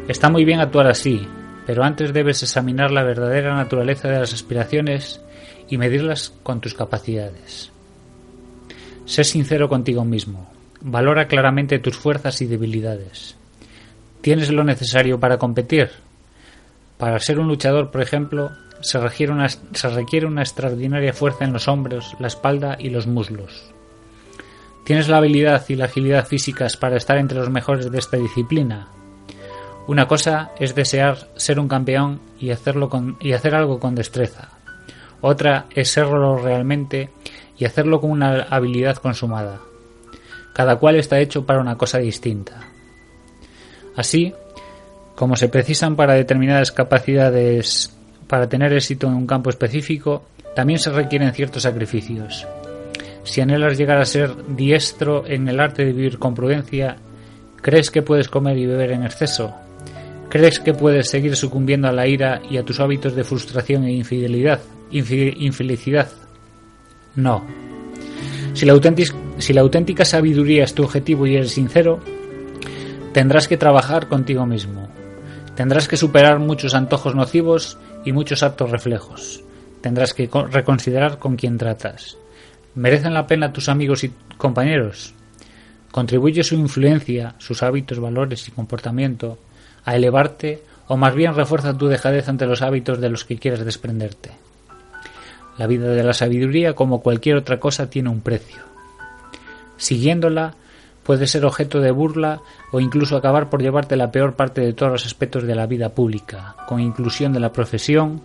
Está muy bien actuar así, pero antes debes examinar la verdadera naturaleza de las aspiraciones y medirlas con tus capacidades. Sé sincero contigo mismo. Valora claramente tus fuerzas y debilidades. ¿Tienes lo necesario para competir? Para ser un luchador, por ejemplo, se requiere, una, se requiere una extraordinaria fuerza en los hombros, la espalda y los muslos. ¿Tienes la habilidad y la agilidad físicas para estar entre los mejores de esta disciplina? Una cosa es desear ser un campeón y, hacerlo con, y hacer algo con destreza. Otra es serlo realmente y hacerlo con una habilidad consumada. Cada cual está hecho para una cosa distinta. Así, como se precisan para determinadas capacidades para tener éxito en un campo específico, también se requieren ciertos sacrificios. Si anhelas llegar a ser diestro en el arte de vivir con prudencia, ¿crees que puedes comer y beber en exceso? ¿Crees que puedes seguir sucumbiendo a la ira y a tus hábitos de frustración e infidelidad, infelicidad? No. Si la, si la auténtica sabiduría es tu objetivo y eres sincero, tendrás que trabajar contigo mismo. Tendrás que superar muchos antojos nocivos y muchos actos reflejos. Tendrás que reconsiderar con quién tratas. ¿Merecen la pena tus amigos y compañeros? ¿Contribuye su influencia, sus hábitos, valores y comportamiento a elevarte o más bien refuerza tu dejadez ante los hábitos de los que quieres desprenderte? La vida de la sabiduría, como cualquier otra cosa, tiene un precio. Siguiéndola, puede ser objeto de burla o incluso acabar por llevarte la peor parte de todos los aspectos de la vida pública, con inclusión de la profesión,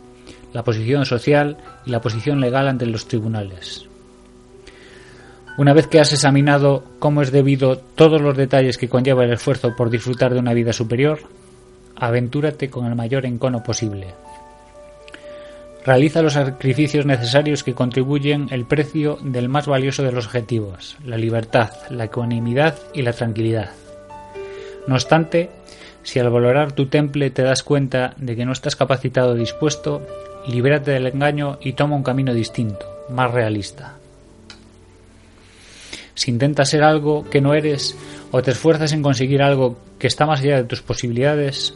la posición social y la posición legal ante los tribunales. Una vez que has examinado cómo es debido todos los detalles que conlleva el esfuerzo por disfrutar de una vida superior, aventúrate con el mayor encono posible. Realiza los sacrificios necesarios que contribuyen el precio del más valioso de los objetivos, la libertad, la ecuanimidad y la tranquilidad. No obstante, si al valorar tu temple te das cuenta de que no estás capacitado o dispuesto, libérate del engaño y toma un camino distinto, más realista. Si intentas ser algo que no eres o te esfuerzas en conseguir algo que está más allá de tus posibilidades,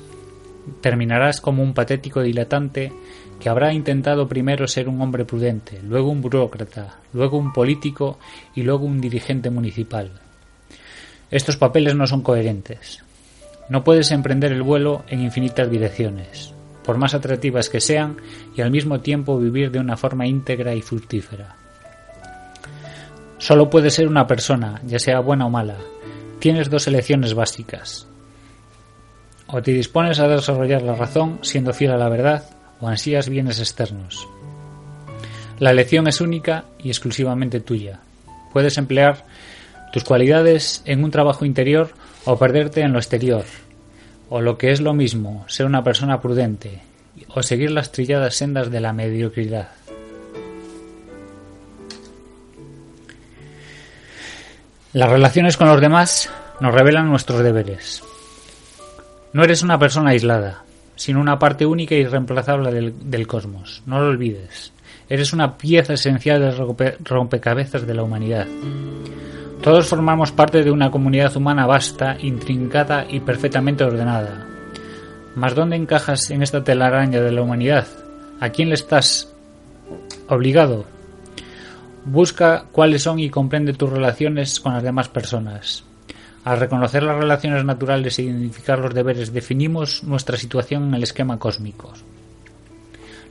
terminarás como un patético dilatante que habrá intentado primero ser un hombre prudente, luego un burócrata, luego un político y luego un dirigente municipal. Estos papeles no son coherentes. No puedes emprender el vuelo en infinitas direcciones. por más atractivas que sean, y al mismo tiempo vivir de una forma íntegra y fructífera. Solo puede ser una persona, ya sea buena o mala. Tienes dos elecciones básicas. O te dispones a desarrollar la razón siendo fiel a la verdad, o ansías bienes externos. La elección es única y exclusivamente tuya. Puedes emplear tus cualidades en un trabajo interior o perderte en lo exterior, o lo que es lo mismo, ser una persona prudente, o seguir las trilladas sendas de la mediocridad. Las relaciones con los demás nos revelan nuestros deberes. No eres una persona aislada, sino una parte única y irreemplazable del, del cosmos. No lo olvides. Eres una pieza esencial del rompecabezas de la humanidad. Todos formamos parte de una comunidad humana vasta, intrincada y perfectamente ordenada. Mas ¿dónde encajas en esta telaraña de la humanidad? ¿A quién le estás obligado? Busca cuáles son y comprende tus relaciones con las demás personas. Al reconocer las relaciones naturales e identificar los deberes, definimos nuestra situación en el esquema cósmico.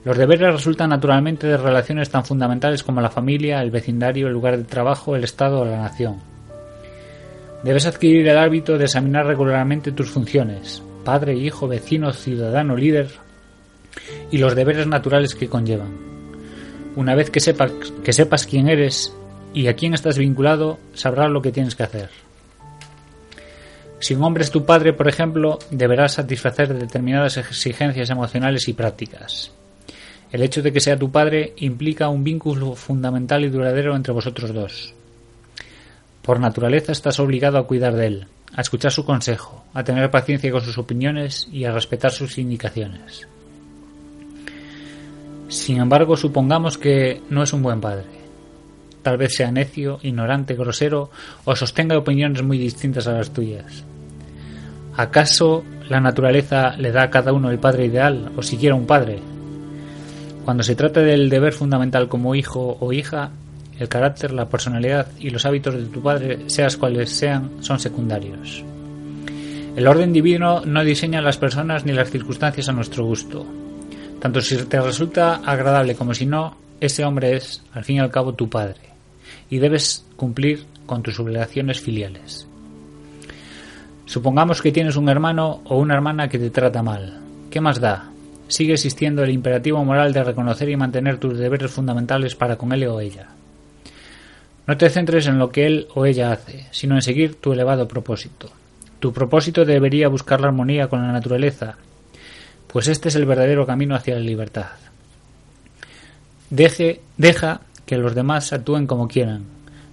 Los deberes resultan naturalmente de relaciones tan fundamentales como la familia, el vecindario, el lugar de trabajo, el Estado o la nación. Debes adquirir el hábito de examinar regularmente tus funciones, padre, hijo, vecino, ciudadano, líder, y los deberes naturales que conllevan. Una vez que que sepas quién eres y a quién estás vinculado, sabrás lo que tienes que hacer. Si un hombre es tu padre, por ejemplo, deberás satisfacer determinadas exigencias emocionales y prácticas. El hecho de que sea tu padre implica un vínculo fundamental y duradero entre vosotros dos. Por naturaleza estás obligado a cuidar de él, a escuchar su consejo, a tener paciencia con sus opiniones y a respetar sus indicaciones. Sin embargo, supongamos que no es un buen padre. Tal vez sea necio, ignorante, grosero o sostenga opiniones muy distintas a las tuyas. ¿Acaso la naturaleza le da a cada uno el padre ideal o siquiera un padre? Cuando se trata del deber fundamental como hijo o hija, el carácter, la personalidad y los hábitos de tu padre, seas cuales sean, son secundarios. El orden divino no diseña las personas ni las circunstancias a nuestro gusto. Tanto si te resulta agradable como si no, ese hombre es, al fin y al cabo, tu padre, y debes cumplir con tus obligaciones filiales. Supongamos que tienes un hermano o una hermana que te trata mal. ¿Qué más da? Sigue existiendo el imperativo moral de reconocer y mantener tus deberes fundamentales para con él o ella. No te centres en lo que él o ella hace, sino en seguir tu elevado propósito. Tu propósito debería buscar la armonía con la naturaleza, pues este es el verdadero camino hacia la libertad. Deje, deja que los demás actúen como quieran.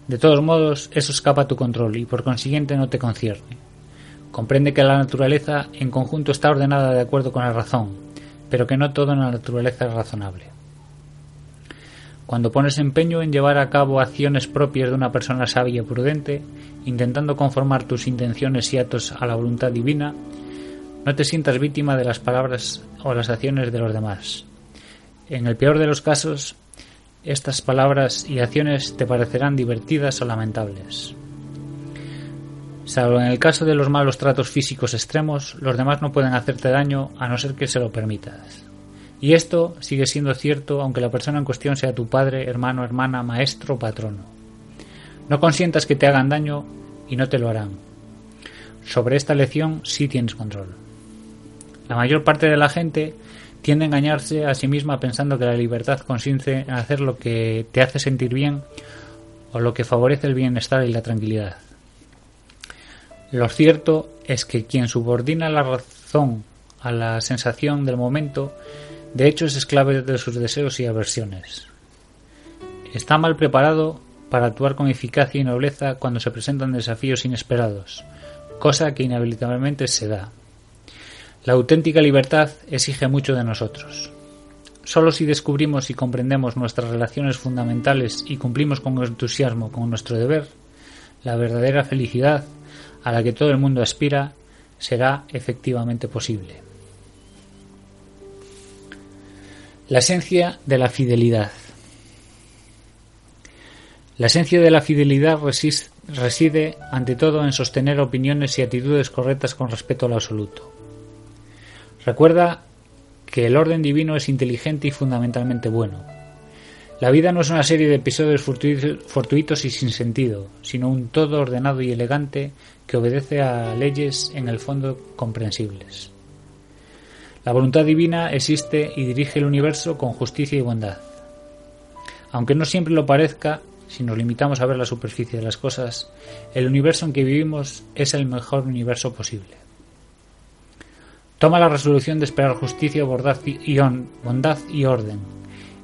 De todos modos, eso escapa a tu control y por consiguiente no te concierne. Comprende que la naturaleza en conjunto está ordenada de acuerdo con la razón, pero que no todo en la naturaleza es razonable. Cuando pones empeño en llevar a cabo acciones propias de una persona sabia y prudente, intentando conformar tus intenciones y actos a la voluntad divina, no te sientas víctima de las palabras o las acciones de los demás. En el peor de los casos, estas palabras y acciones te parecerán divertidas o lamentables. Salvo en el caso de los malos tratos físicos extremos, los demás no pueden hacerte daño a no ser que se lo permitas. Y esto sigue siendo cierto aunque la persona en cuestión sea tu padre, hermano, hermana, maestro o patrono. No consientas que te hagan daño y no te lo harán. Sobre esta lección sí tienes control. La mayor parte de la gente tiende a engañarse a sí misma pensando que la libertad consiste en hacer lo que te hace sentir bien o lo que favorece el bienestar y la tranquilidad. Lo cierto es que quien subordina la razón a la sensación del momento, de hecho es esclave de sus deseos y aversiones. Está mal preparado para actuar con eficacia y nobleza cuando se presentan desafíos inesperados, cosa que inevitablemente se da. La auténtica libertad exige mucho de nosotros. Solo si descubrimos y comprendemos nuestras relaciones fundamentales y cumplimos con entusiasmo con nuestro deber, la verdadera felicidad a la que todo el mundo aspira será efectivamente posible. La esencia de la fidelidad. La esencia de la fidelidad reside ante todo en sostener opiniones y actitudes correctas con respecto al absoluto. Recuerda que el orden divino es inteligente y fundamentalmente bueno. La vida no es una serie de episodios fortuitos y sin sentido, sino un todo ordenado y elegante que obedece a leyes en el fondo comprensibles. La voluntad divina existe y dirige el universo con justicia y bondad. Aunque no siempre lo parezca, si nos limitamos a ver la superficie de las cosas, el universo en que vivimos es el mejor universo posible. Toma la resolución de esperar justicia, bondad y orden,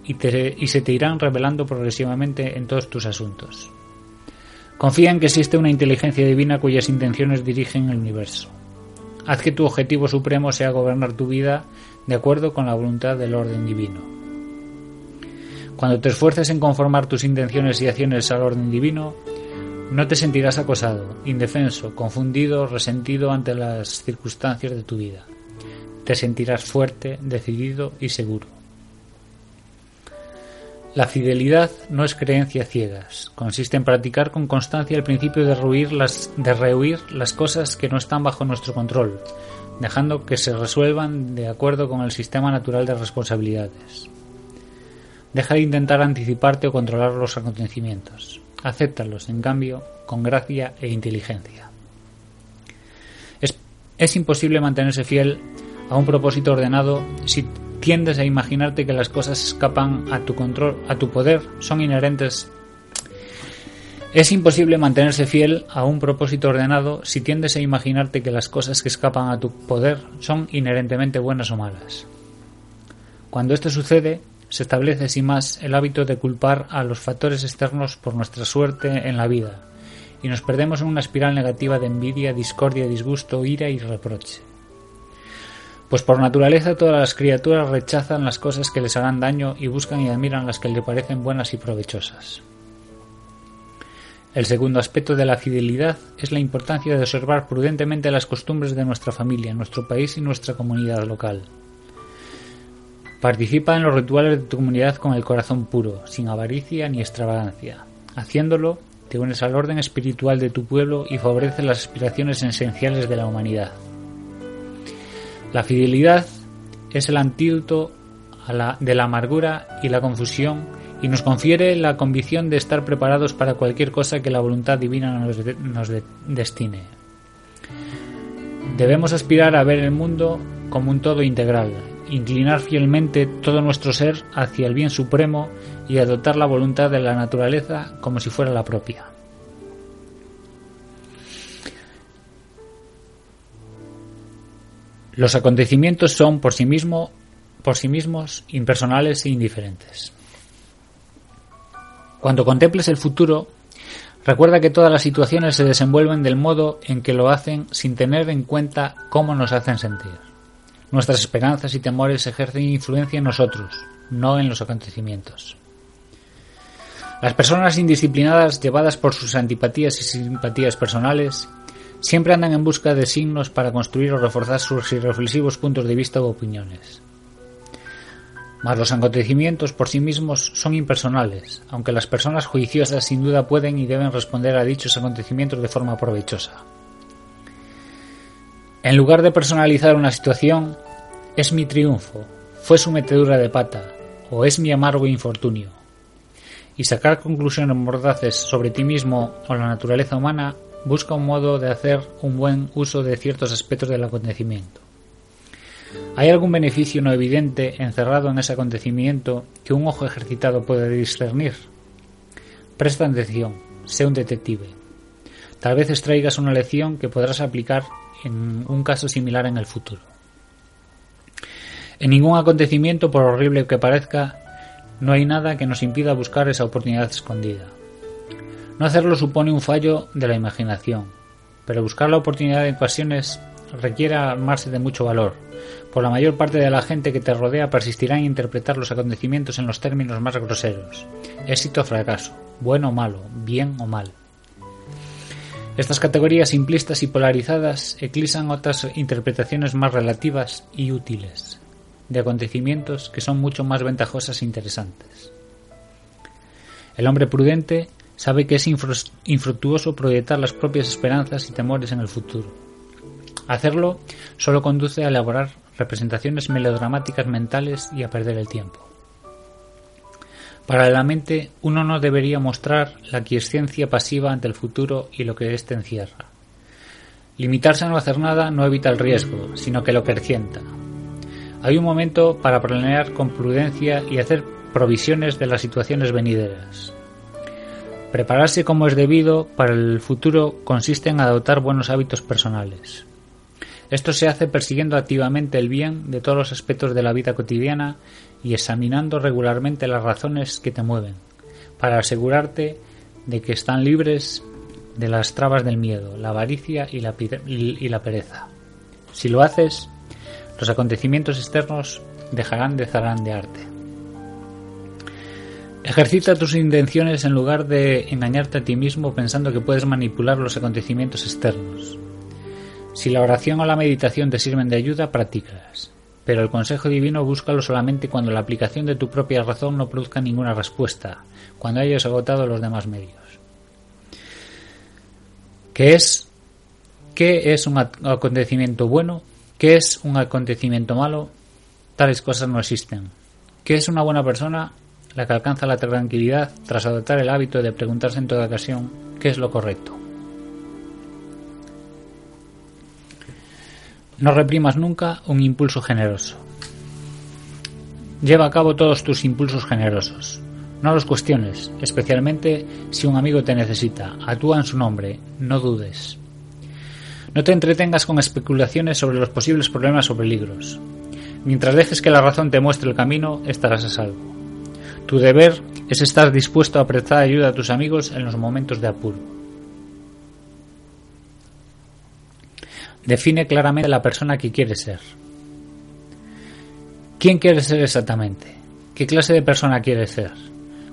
y, se te irán revelando progresivamente en todos tus asuntos. Confía en que existe una inteligencia divina cuyas intenciones dirigen el universo. Haz que tu objetivo supremo sea gobernar tu vida de acuerdo con la voluntad del orden divino. Cuando te esfuerces en conformar tus intenciones y acciones al orden divino, no te sentirás acosado, indefenso, confundido, resentido ante las circunstancias de tu vida. Te sentirás fuerte, decidido y seguro. La fidelidad no es creencia ciegas, consiste en practicar con constancia el principio de rehuir, las, cosas que no están bajo nuestro control, dejando que se resuelvan de acuerdo con el sistema natural de responsabilidades. Deja de intentar anticiparte o controlar los acontecimientos. Acéptalos, en cambio, con gracia e inteligencia. Es, imposible mantenerse fiel a un propósito ordenado si tiendes a imaginarte que las cosas escapan a tu control, a tu poder, son inherentes. Es imposible mantenerse fiel a un propósito ordenado si tiendes a imaginarte que las cosas que escapan a tu poder son inherentemente buenas o malas. Cuando esto sucede, se establece sin más el hábito de culpar a los factores externos por nuestra suerte en la vida, y nos perdemos en una espiral negativa de envidia, discordia, disgusto, ira y reproche. Pues por naturaleza todas las criaturas rechazan las cosas que les harán daño y buscan y admiran las que le parecen buenas y provechosas. El segundo aspecto de la fidelidad es la importancia de observar prudentemente las costumbres de nuestra familia, nuestro país y nuestra comunidad local. Participa en los rituales de tu comunidad con el corazón puro, sin avaricia ni extravagancia. Haciéndolo, te unes al orden espiritual de tu pueblo y favoreces las aspiraciones esenciales de la humanidad. La fidelidad es el antídoto de la amargura y la confusión y nos confiere la convicción de estar preparados para cualquier cosa que la voluntad divina nos, destine. Debemos aspirar a ver el mundo como un todo integral, inclinar fielmente todo nuestro ser hacia el bien supremo y adoptar la voluntad de la naturaleza como si fuera la propia. Los acontecimientos son por sí, mismo, por sí mismos impersonales e indiferentes. Cuando contemples el futuro, recuerda que todas las situaciones se desenvuelven del modo en que lo hacen sin tener en cuenta cómo nos hacen sentir. Nuestras esperanzas y temores ejercen influencia en nosotros, no en los acontecimientos. Las personas indisciplinadas, llevadas por sus antipatías y simpatías personales, siempre andan en busca de signos para construir o reforzar sus irreflexivos puntos de vista u opiniones. Mas los acontecimientos por sí mismos son impersonales, aunque las personas juiciosas sin duda pueden y deben responder a dichos acontecimientos de forma provechosa. En lugar de personalizar una situación, es mi triunfo, fue su metedura de pata, o es mi amargo infortunio. Y sacar conclusiones mordaces sobre ti mismo o la naturaleza humana busca un modo de hacer un buen uso de ciertos aspectos del acontecimiento. ¿Hay algún beneficio no evidente encerrado en ese acontecimiento que un ojo ejercitado puede discernir? Presta atención, sé un detective. Tal vez extraigas una lección que podrás aplicar en un caso similar en el futuro. En ningún acontecimiento, por horrible que parezca, no hay nada que nos impida buscar esa oportunidad escondida. No hacerlo supone un fallo de la imaginación, pero buscar la oportunidad en ocasiones requiere armarse de mucho valor, por la mayor parte de la gente que te rodea persistirá en interpretar los acontecimientos en los términos más groseros, éxito o fracaso, bueno o malo, bien o mal. Estas categorías simplistas y polarizadas eclisan otras interpretaciones más relativas y útiles de acontecimientos que son mucho más ventajosas e interesantes. El hombre prudente sabe que es infructuoso proyectar las propias esperanzas y temores en el futuro. Hacerlo solo conduce a elaborar representaciones melodramáticas mentales y a perder el tiempo. Paralelamente, uno no debería mostrar la quiescencia pasiva ante el futuro y lo que éste encierra. Limitarse a no hacer nada no evita el riesgo, sino que lo crecienta. Hay un momento para planear con prudencia y hacer provisiones de las situaciones venideras. Prepararse como es debido para el futuro consiste en adoptar buenos hábitos personales. Esto se hace persiguiendo activamente el bien de todos los aspectos de la vida cotidiana y examinando regularmente las razones que te mueven, para asegurarte de que están libres de las trabas del miedo, la avaricia y la, pereza. Si lo haces, los acontecimientos externos dejarán de zarandearte. Ejercita tus intenciones en lugar de engañarte a ti mismo pensando que puedes manipular los acontecimientos externos. Si la oración o la meditación te sirven de ayuda, practícalas pero el consejo divino búscalo solamente cuando la aplicación de tu propia razón no produzca ninguna respuesta, cuando hayas agotado los demás medios. ¿Qué es? ¿Qué es un acontecimiento bueno? ¿Qué es un acontecimiento malo? Tales cosas no existen. ¿Qué es una buena persona? La que alcanza la tranquilidad tras adoptar el hábito de preguntarse en toda ocasión qué es lo correcto. No reprimas nunca un impulso generoso. Lleva a cabo todos tus impulsos generosos. No los cuestiones, especialmente si un amigo te necesita. Actúa en su nombre, no dudes. No te entretengas con especulaciones sobre los posibles problemas o peligros. Mientras dejes que la razón te muestre el camino, estarás a salvo. Tu deber es estar dispuesto a prestar ayuda a tus amigos en los momentos de apuro. Define claramente la persona que quieres ser. ¿Quién quieres ser exactamente? ¿Qué clase de persona quieres ser?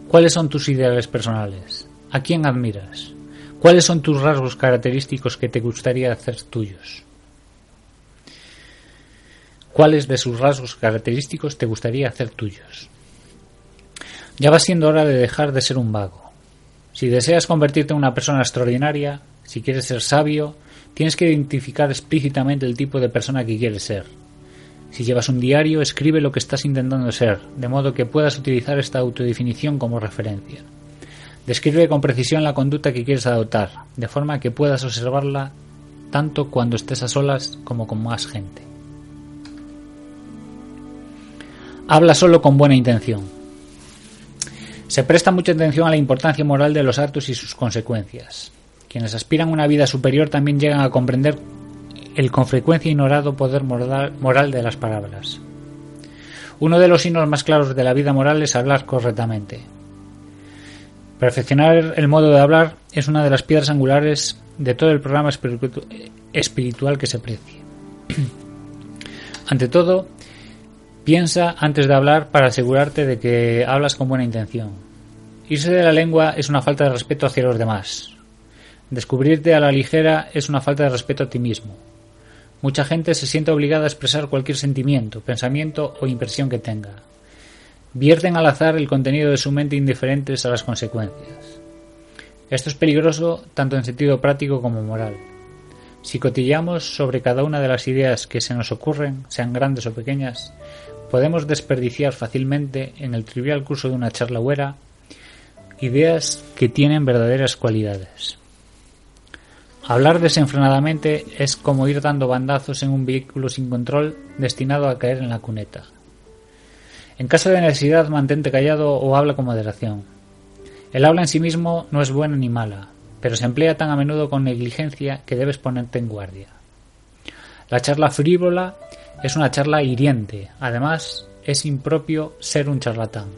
¿Cuáles son tus ideales personales? ¿A quién admiras? ¿Cuáles son tus rasgos característicos que te gustaría hacer tuyos? ¿Cuáles de sus rasgos característicos te gustaría hacer tuyos? Ya va siendo hora de dejar de ser un vago. Si deseas convertirte en una persona extraordinaria, si quieres ser sabio, Tienes que identificar explícitamente el tipo de persona que quieres ser. Si llevas un diario, escribe lo que estás intentando ser, de modo que puedas utilizar esta autodefinición como referencia. Describe con precisión la conducta que quieres adoptar, de forma que puedas observarla tanto cuando estés a solas como con más gente. Habla solo con buena intención. Se presta mucha atención a la importancia moral de los actos y sus consecuencias. Quienes aspiran a una vida superior también llegan a comprender el con frecuencia ignorado poder moral de las palabras. Uno de los signos más claros de la vida moral es hablar correctamente. Perfeccionar el modo de hablar es una de las piedras angulares de todo el programa espiritual que se precie. Ante todo, piensa antes de hablar para asegurarte de que hablas con buena intención. Irse de la lengua es una falta de respeto hacia los demás, Descubrirte a la ligera es una falta de respeto a ti mismo. Mucha gente se siente obligada a expresar cualquier sentimiento, pensamiento o impresión que tenga. Vierten al azar el contenido de su mente indiferentes a las consecuencias. Esto es peligroso tanto en sentido práctico como moral. Si cotillamos sobre cada una de las ideas que se nos ocurren, sean grandes o pequeñas, podemos desperdiciar fácilmente en el trivial curso de una charla huera ideas que tienen verdaderas cualidades. Hablar desenfrenadamente es como ir dando bandazos en un vehículo sin control destinado a caer en la cuneta. En caso de necesidad, mantente callado o habla con moderación. El habla en sí mismo no es buena ni mala, pero se emplea tan a menudo con negligencia que debes ponerte en guardia. La charla frívola es una charla hiriente, además es impropio ser un charlatán.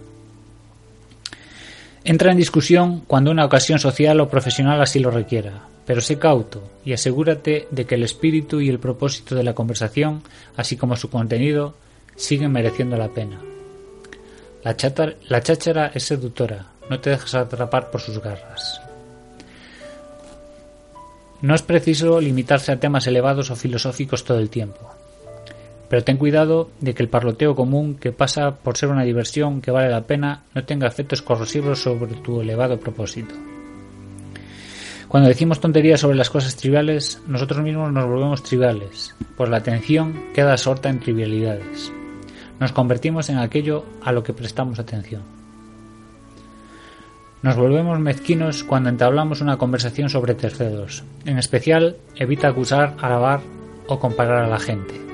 Entra en discusión cuando una ocasión social o profesional así lo requiera, pero sé cauto y asegúrate de que el espíritu y el propósito de la conversación, así como su contenido, siguen mereciendo la pena. La, la cháchara es seductora, no te dejes atrapar por sus garras. No es preciso limitarse a temas elevados o filosóficos todo el tiempo, pero ten cuidado de que el parloteo común, que pasa por ser una diversión que vale la pena, no tenga efectos corrosivos sobre tu elevado propósito. Cuando decimos tonterías sobre las cosas triviales, nosotros mismos nos volvemos triviales, pues la atención queda absorta en trivialidades. Nos convertimos en aquello a lo que prestamos atención. Nos volvemos mezquinos cuando entablamos una conversación sobre terceros. En especial, evita acusar, alabar o comparar a la gente.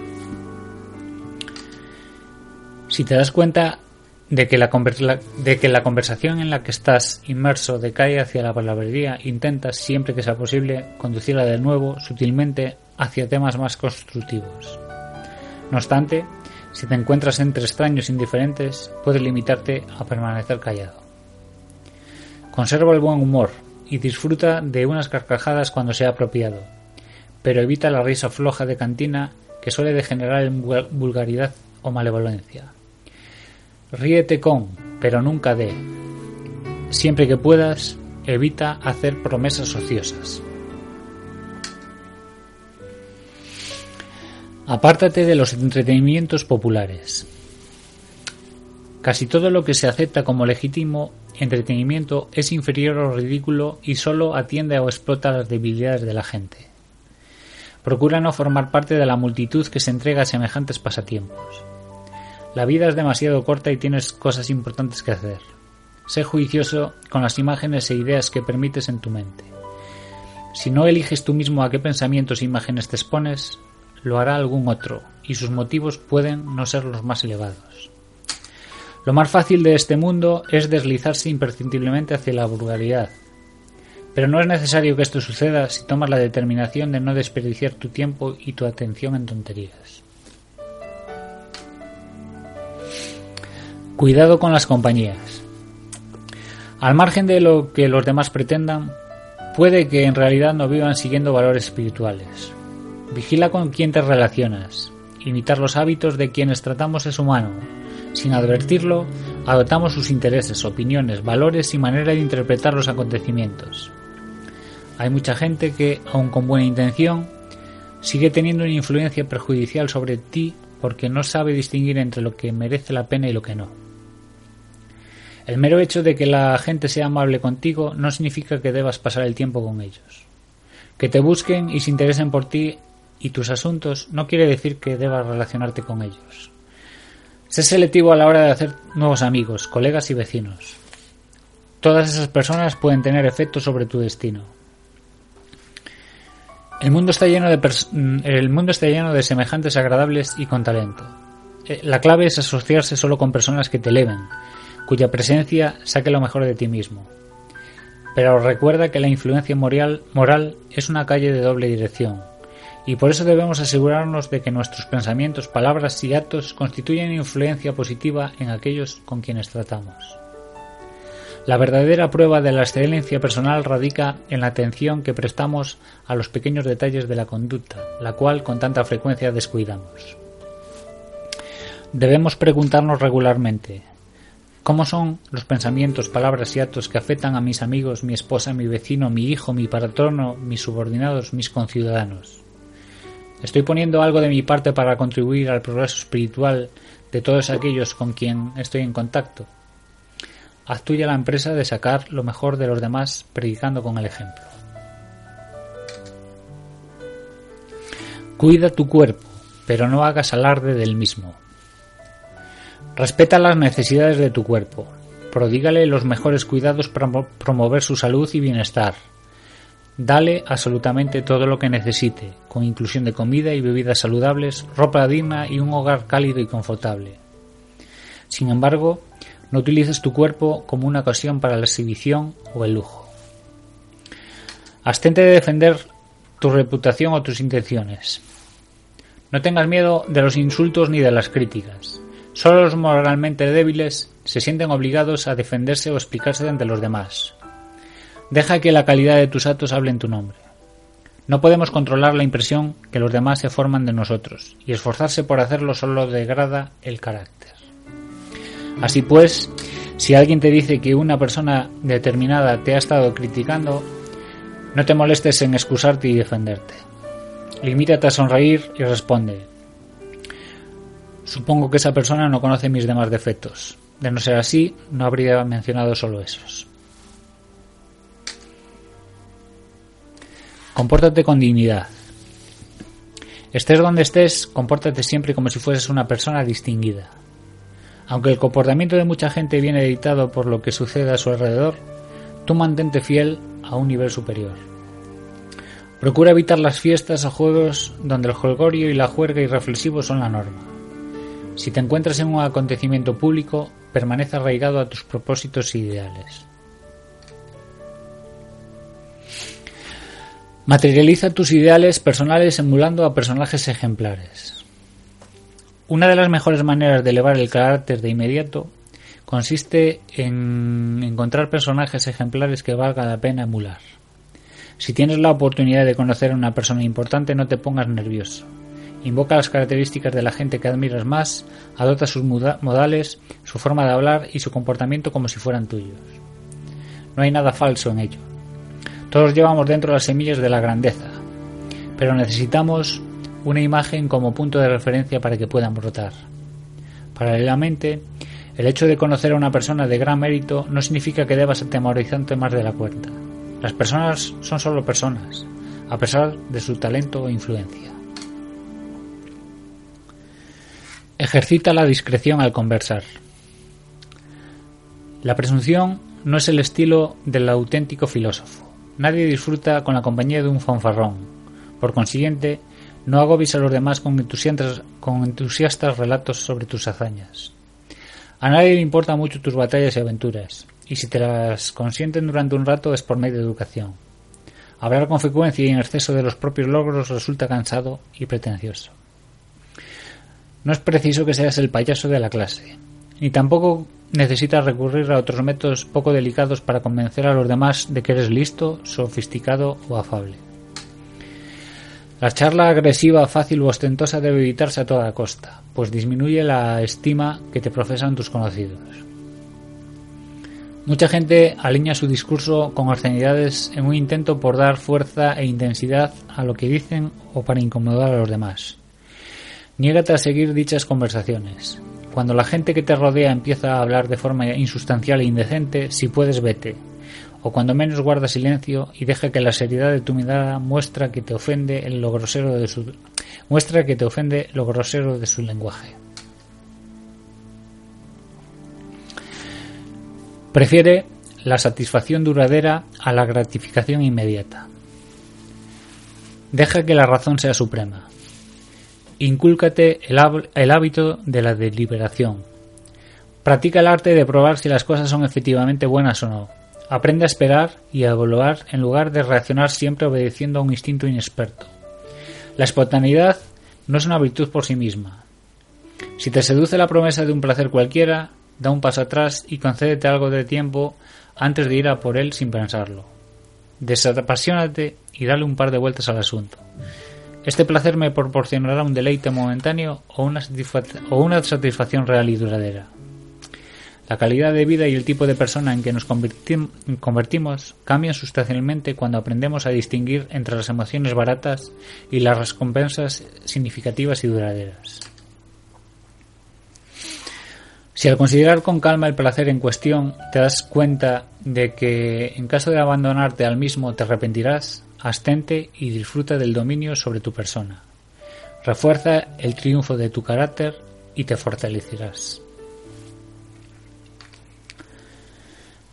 Si te das cuenta de que, la, conversación en la que estás inmerso decae hacia la palabrería, intentas, siempre que sea posible, conducirla de nuevo, sutilmente, hacia temas más constructivos. No obstante, si te encuentras entre extraños indiferentes, puedes limitarte a permanecer callado. Conserva el buen humor y disfruta de unas carcajadas cuando sea apropiado, pero evita la risa floja de cantina que suele degenerar en vulgaridad o malevolencia. Ríete con, pero nunca de. Siempre que puedas, evita hacer promesas ociosas. Apártate de los entretenimientos populares. Casi todo lo que se acepta como legítimo entretenimiento es inferior o ridículo y solo atiende o explota las debilidades de la gente. Procura no formar parte de la multitud que se entrega a semejantes pasatiempos. La vida es demasiado corta y tienes cosas importantes que hacer. Sé juicioso con las imágenes e ideas que permites en tu mente. Si no eliges tú mismo a qué pensamientos e imágenes te expones, lo hará algún otro, y sus motivos pueden no ser los más elevados. Lo más fácil de este mundo es deslizarse imperceptiblemente hacia la vulgaridad. Pero no es necesario que esto suceda si tomas la determinación de no desperdiciar tu tiempo y tu atención en tonterías. Cuidado con las compañías. Al margen de lo que los demás pretendan, puede que en realidad no vivan siguiendo valores espirituales. Vigila con quién te relacionas. Imitar los hábitos de quienes tratamos es humano, sin advertirlo, adoptamos sus intereses, opiniones, valores y manera de interpretar los acontecimientos. Hay mucha gente que, aun con buena intención, sigue teniendo una influencia perjudicial sobre ti porque no sabe distinguir entre lo que merece la pena y lo que no. El mero hecho de que la gente sea amable contigo no significa que debas pasar el tiempo con ellos. Que te busquen y se interesen por ti y tus asuntos no quiere decir que debas relacionarte con ellos. Sé selectivo a la hora de hacer nuevos amigos, colegas y vecinos. Todas esas personas pueden tener efectos sobre tu destino. El mundo está lleno de mm, el mundo está lleno de semejantes agradables y con talento. Eh, la clave es asociarse solo con personas que te eleven, cuya presencia saque lo mejor de ti mismo. Pero recuerda que la influencia moral, moral es una calle de doble dirección y por eso debemos asegurarnos de que nuestros pensamientos, palabras y actos constituyen influencia positiva en aquellos con quienes tratamos. La verdadera prueba de la excelencia personal radica en la atención que prestamos a los pequeños detalles de la conducta, la cual con tanta frecuencia descuidamos. Debemos preguntarnos regularmente ¿Cómo son los pensamientos, palabras y actos que afectan a mis amigos, mi esposa, mi vecino, mi hijo, mi patrono, mis subordinados, mis conciudadanos? Estoy poniendo algo de mi parte para contribuir al progreso espiritual de todos aquellos con quien estoy en contacto. Haz tuya la empresa de sacar lo mejor de los demás predicando con el ejemplo. Cuida tu cuerpo, pero no hagas alarde del mismo. Respeta las necesidades de tu cuerpo. Prodígale los mejores cuidados para promover su salud y bienestar. Dale absolutamente todo lo que necesite, con inclusión de comida y bebidas saludables, ropa digna y un hogar cálido y confortable. Sin embargo, no utilices tu cuerpo como una ocasión para la exhibición o el lujo. Abstente de defender tu reputación o tus intenciones. No tengas miedo de los insultos ni de las críticas. Solo los moralmente débiles se sienten obligados a defenderse o explicarse ante los demás. Deja que la calidad de tus actos hable en tu nombre. No podemos controlar la impresión que los demás se forman de nosotros, y esforzarse por hacerlo solo degrada el carácter. Así pues, si alguien te dice que una persona determinada te ha estado criticando, no te molestes en excusarte y defenderte. Limítate a sonreír y responde. Supongo que esa persona no conoce mis demás defectos. De no ser así, no habría mencionado solo esos. Compórtate con dignidad. Estés donde estés, compórtate siempre como si fueses una persona distinguida. Aunque el comportamiento de mucha gente viene dictado por lo que sucede a su alrededor, tú mantente fiel a un nivel superior. Procura evitar las fiestas o juegos donde el jolgorio y la juerga irreflexivo son la norma. Si te encuentras en un acontecimiento público, permanece arraigado a tus propósitos e ideales. Materializa tus ideales personales emulando a personajes ejemplares. Una de las mejores maneras de elevar el carácter de inmediato consiste en encontrar personajes ejemplares que valga la pena emular. Si tienes la oportunidad de conocer a una persona importante, no te pongas nervioso. Invoca las características de la gente que admiras más, adopta sus modales, su forma de hablar y su comportamiento como si fueran tuyos. No hay nada falso en ello. Todos llevamos dentro las semillas de la grandeza, pero necesitamos una imagen como punto de referencia para que puedan brotar. Paralelamente, el hecho de conocer a una persona de gran mérito no significa que debas atemorizarte más de la cuenta. Las personas son solo personas, a pesar de su talento e influencia. Ejercita la discreción al conversar. La presunción no es el estilo del auténtico filósofo. Nadie disfruta con la compañía de un fanfarrón. Por consiguiente, no agobies a los demás con entusiastas, con entusiastas relatos sobre tus hazañas. A nadie le importan mucho tus batallas y aventuras, y si te las consienten durante un rato es por medio de educación. Hablar con frecuencia y en exceso de los propios logros resulta cansado y pretencioso. No es preciso que seas el payaso de la clase, ni tampoco necesitas recurrir a otros métodos poco delicados para convencer a los demás de que eres listo, sofisticado o afable. La charla agresiva, fácil u ostentosa debe evitarse a toda costa, pues disminuye la estima que te profesan tus conocidos. Mucha gente alinea su discurso con obscenidades en un intento por dar fuerza e intensidad a lo que dicen o para incomodar a los demás. Niégate a seguir dichas conversaciones. Cuando la gente que te rodea empieza a hablar de forma insustancial e indecente, si puedes vete. O cuando menos guarda silencio y deja que la seriedad de tu mirada muestra que te ofende lo grosero de su muestra que te ofende lo grosero de su lenguaje. Prefiere la satisfacción duradera a la gratificación inmediata. Deja que la razón sea suprema. Incúlcate el, hábito de la deliberación. Practica el arte de probar si las cosas son efectivamente buenas o no. Aprende a esperar y a evaluar en lugar de reaccionar siempre obedeciendo a un instinto inexperto. La espontaneidad no es una virtud por sí misma. Si te seduce la promesa de un placer cualquiera, da un paso atrás y concédete algo de tiempo antes de ir a por él sin pensarlo. Desapasionate y dale un par de vueltas al asunto. Este placer me proporcionará un deleite momentáneo o una, satisfacción real y duradera. La calidad de vida y el tipo de persona en que nos convertimos cambian sustancialmente cuando aprendemos a distinguir entre las emociones baratas y las recompensas significativas y duraderas. Si al considerar con calma el placer en cuestión te das cuenta de que en caso de abandonarte al mismo te arrepentirás, Astente y disfruta del dominio sobre tu persona. Refuerza el triunfo de tu carácter y te fortalecerás.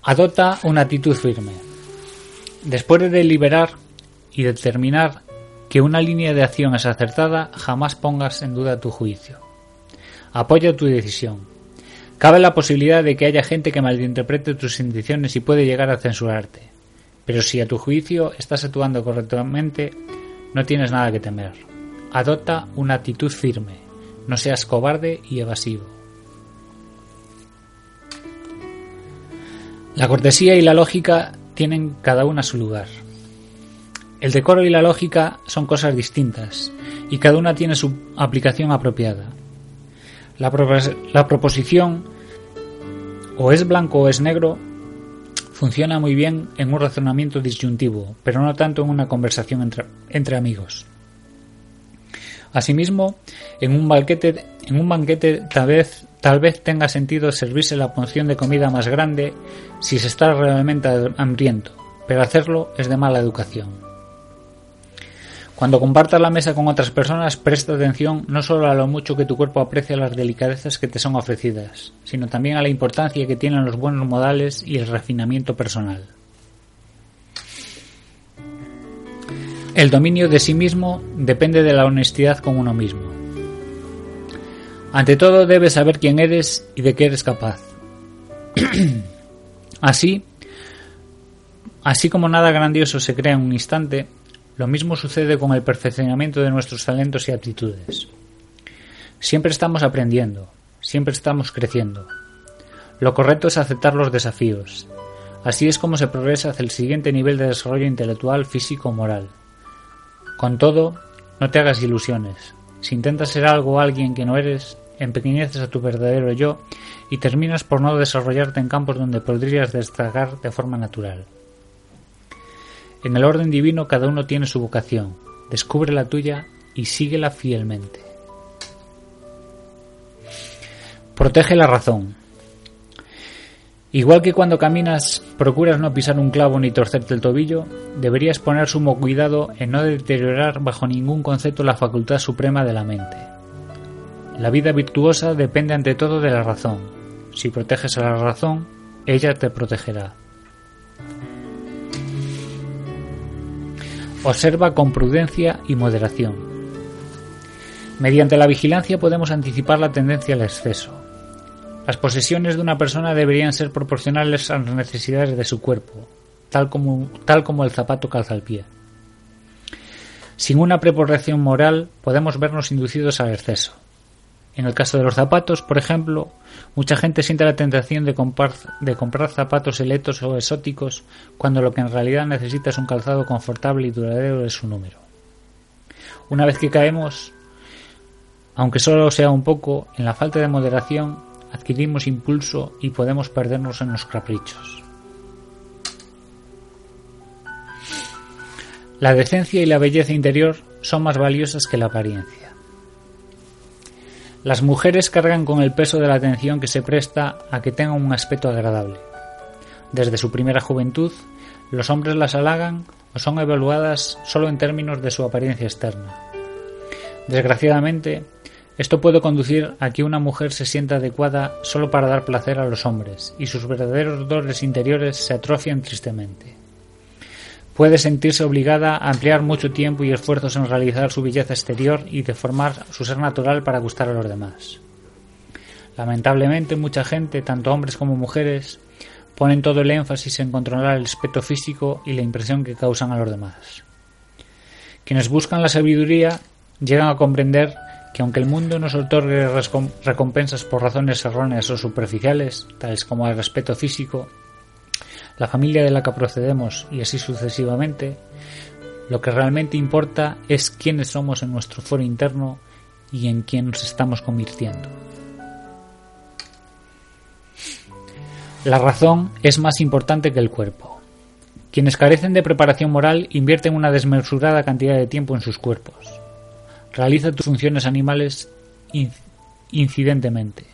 Adopta una actitud firme. Después de deliberar y determinar que una línea de acción es acertada, jamás pongas en duda tu juicio. Apoya tu decisión. Cabe la posibilidad de que haya gente que malinterprete tus intenciones y puede llegar a censurarte. Pero si a tu juicio estás actuando correctamente, no tienes nada que temer. Adopta una actitud firme. No seas cobarde y evasivo. La cortesía y la lógica tienen cada una su lugar. El decoro y la lógica son cosas distintas y cada una tiene su aplicación apropiada. La, la proposición o es blanco o es negro Funciona muy bien en un razonamiento disyuntivo, pero no tanto en una conversación entre, amigos. Asimismo, en un banquete, en un banquete tal vez, tal vez tenga sentido servirse la porción de comida más grande si se está realmente hambriento, pero hacerlo es de mala educación. Cuando compartas la mesa con otras personas, presta atención no solo a lo mucho que tu cuerpo aprecia las delicadezas que te son ofrecidas, sino también a la importancia que tienen los buenos modales y el refinamiento personal. El dominio de sí mismo depende de la honestidad con uno mismo. Ante todo debes saber quién eres y de qué eres capaz. así, así como nada grandioso se crea en un instante, lo mismo sucede con el perfeccionamiento de nuestros talentos y aptitudes. Siempre estamos aprendiendo, siempre estamos creciendo. Lo correcto es aceptar los desafíos. Así es como se progresa hacia el siguiente nivel de desarrollo intelectual, físico o moral. Con todo, no te hagas ilusiones. Si intentas ser algo o alguien que no eres, empequeñeces a tu verdadero yo y terminas por no desarrollarte en campos donde podrías destacar de forma natural. En el orden divino cada uno tiene su vocación, descubre la tuya y síguela fielmente. Protege la razón. Igual que cuando caminas procuras no pisar un clavo ni torcerte el tobillo, deberías poner sumo cuidado en no deteriorar bajo ningún concepto la facultad suprema de la mente. La vida virtuosa depende ante todo de la razón. Si proteges a la razón, ella te protegerá. Observa con prudencia y moderación. Mediante la vigilancia podemos anticipar la tendencia al exceso. Las posesiones de una persona deberían ser proporcionales a las necesidades de su cuerpo, tal como, tal como el zapato calza al pie. Sin una preparación moral podemos vernos inducidos al exceso. En el caso de los zapatos, por ejemplo, mucha gente siente la tentación de comprar, zapatos selectos o exóticos cuando lo que en realidad necesita es un calzado confortable y duradero de su número. Una vez que caemos, aunque solo sea un poco, en la falta de moderación, adquirimos impulso y podemos perdernos en los caprichos. La decencia y la belleza interior son más valiosas que la apariencia. Las mujeres cargan con el peso de la atención que se presta a que tengan un aspecto agradable. Desde su primera juventud, los hombres las halagan o son evaluadas solo en términos de su apariencia externa. Desgraciadamente, esto puede conducir a que una mujer se sienta adecuada solo para dar placer a los hombres y sus verdaderos dolores interiores se atrofian tristemente puede sentirse obligada a emplear mucho tiempo y esfuerzos en realizar su belleza exterior y deformar su ser natural para gustar a los demás. Lamentablemente mucha gente, tanto hombres como mujeres, ponen todo el énfasis en controlar el aspecto físico y la impresión que causan a los demás. Quienes buscan la sabiduría llegan a comprender que aunque el mundo nos otorgue recompensas por razones erróneas o superficiales, tales como el respeto físico, la familia de la que procedemos y así sucesivamente, lo que realmente importa es quiénes somos en nuestro foro interno y en quién nos estamos convirtiendo. La razón es más importante que el cuerpo. Quienes carecen de preparación moral invierten una desmesurada cantidad de tiempo en sus cuerpos. Realiza tus funciones animales incidentemente.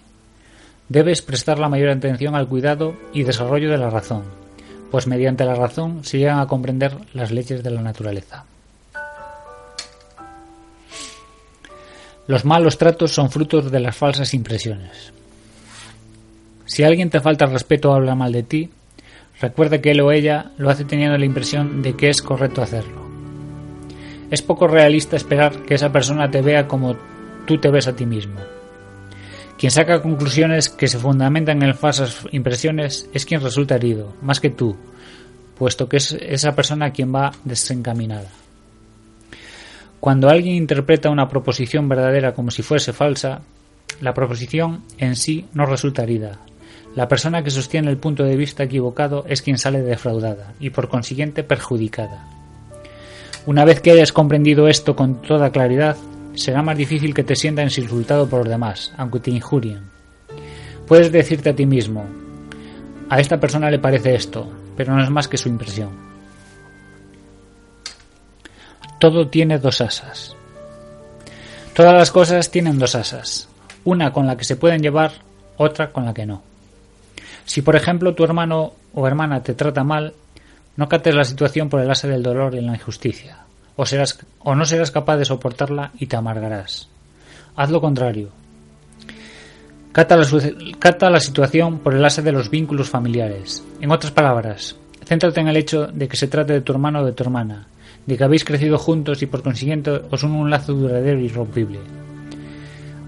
Debes prestar la mayor atención al cuidado y desarrollo de la razón, pues mediante la razón se llegan a comprender las leyes de la naturaleza. Los malos tratos son frutos de las falsas impresiones. Si alguien te falta respeto o habla mal de ti, recuerda que él o ella lo hace teniendo la impresión de que es correcto hacerlo. Es poco realista esperar que esa persona te vea como tú te ves a ti mismo. Quien saca conclusiones que se fundamentan en falsas impresiones es quien resulta herido, más que tú, puesto que es esa persona quien va desencaminada. Cuando alguien interpreta una proposición verdadera como si fuese falsa, la proposición en sí no resulta herida. La persona que sostiene el punto de vista equivocado es quien sale defraudada y por consiguiente perjudicada. Una vez que hayas comprendido esto con toda claridad, será más difícil que te sientas insultado por los demás, aunque te injurien. Puedes decirte a ti mismo, a esta persona le parece esto, pero no es más que su impresión. Todo tiene dos asas. Todas las cosas tienen dos asas, una con la que se pueden llevar, otra con la que no. Si por ejemplo tu hermano o hermana te trata mal, no cates la situación por el asa del dolor y la injusticia. O, serás, o no serás capaz de soportarla y te amargarás. Haz lo contrario. Cata la, situación por el ase de los vínculos familiares. En otras palabras, céntrate en el hecho de que se trate de tu hermano o de tu hermana, de que habéis crecido juntos y por consiguiente os une un lazo duradero y irrompible.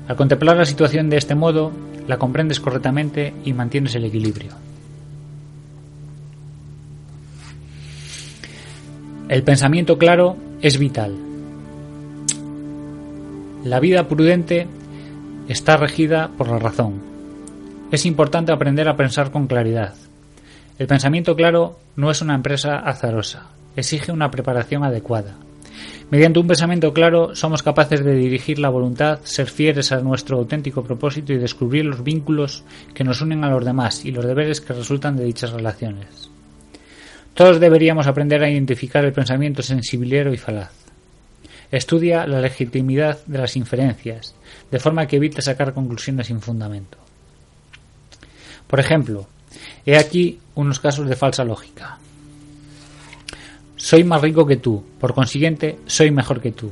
Al contemplar la situación de este modo, la comprendes correctamente y mantienes el equilibrio. El pensamiento claro es vital. La vida prudente está regida por la razón. Es importante aprender a pensar con claridad. El pensamiento claro no es una empresa azarosa, exige una preparación adecuada. Mediante un pensamiento claro somos capaces de dirigir la voluntad, ser fieles a nuestro auténtico propósito y descubrir los vínculos que nos unen a los demás y los deberes que resultan de dichas relaciones. Todos deberíamos aprender a identificar el pensamiento sensibilero y falaz. Estudia la legitimidad de las inferencias, de forma que evite sacar conclusiones sin fundamento. Por ejemplo, he aquí unos casos de falsa lógica. Soy más rico que tú, por consiguiente, soy mejor que tú.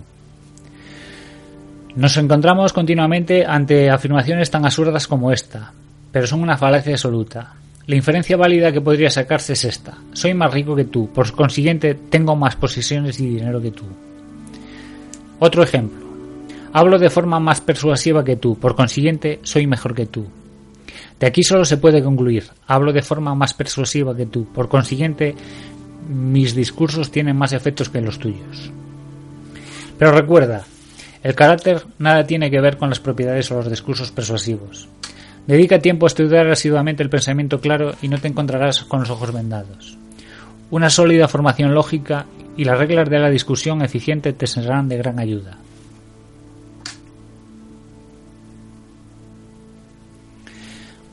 Nos encontramos continuamente ante afirmaciones tan absurdas como esta, pero son una falacia absoluta. La inferencia válida que podría sacarse es esta. Soy más rico que tú, por consiguiente tengo más posesiones y dinero que tú. Otro ejemplo. Hablo de forma más persuasiva que tú, por consiguiente soy mejor que tú. De aquí solo se puede concluir. Hablo de forma más persuasiva que tú, por consiguiente mis discursos tienen más efectos que los tuyos. Pero recuerda, el carácter nada tiene que ver con las propiedades o los discursos persuasivos. Dedica tiempo a estudiar asiduamente el pensamiento claro y no te encontrarás con los ojos vendados. Una sólida formación lógica y las reglas de la discusión eficiente te serán de gran ayuda.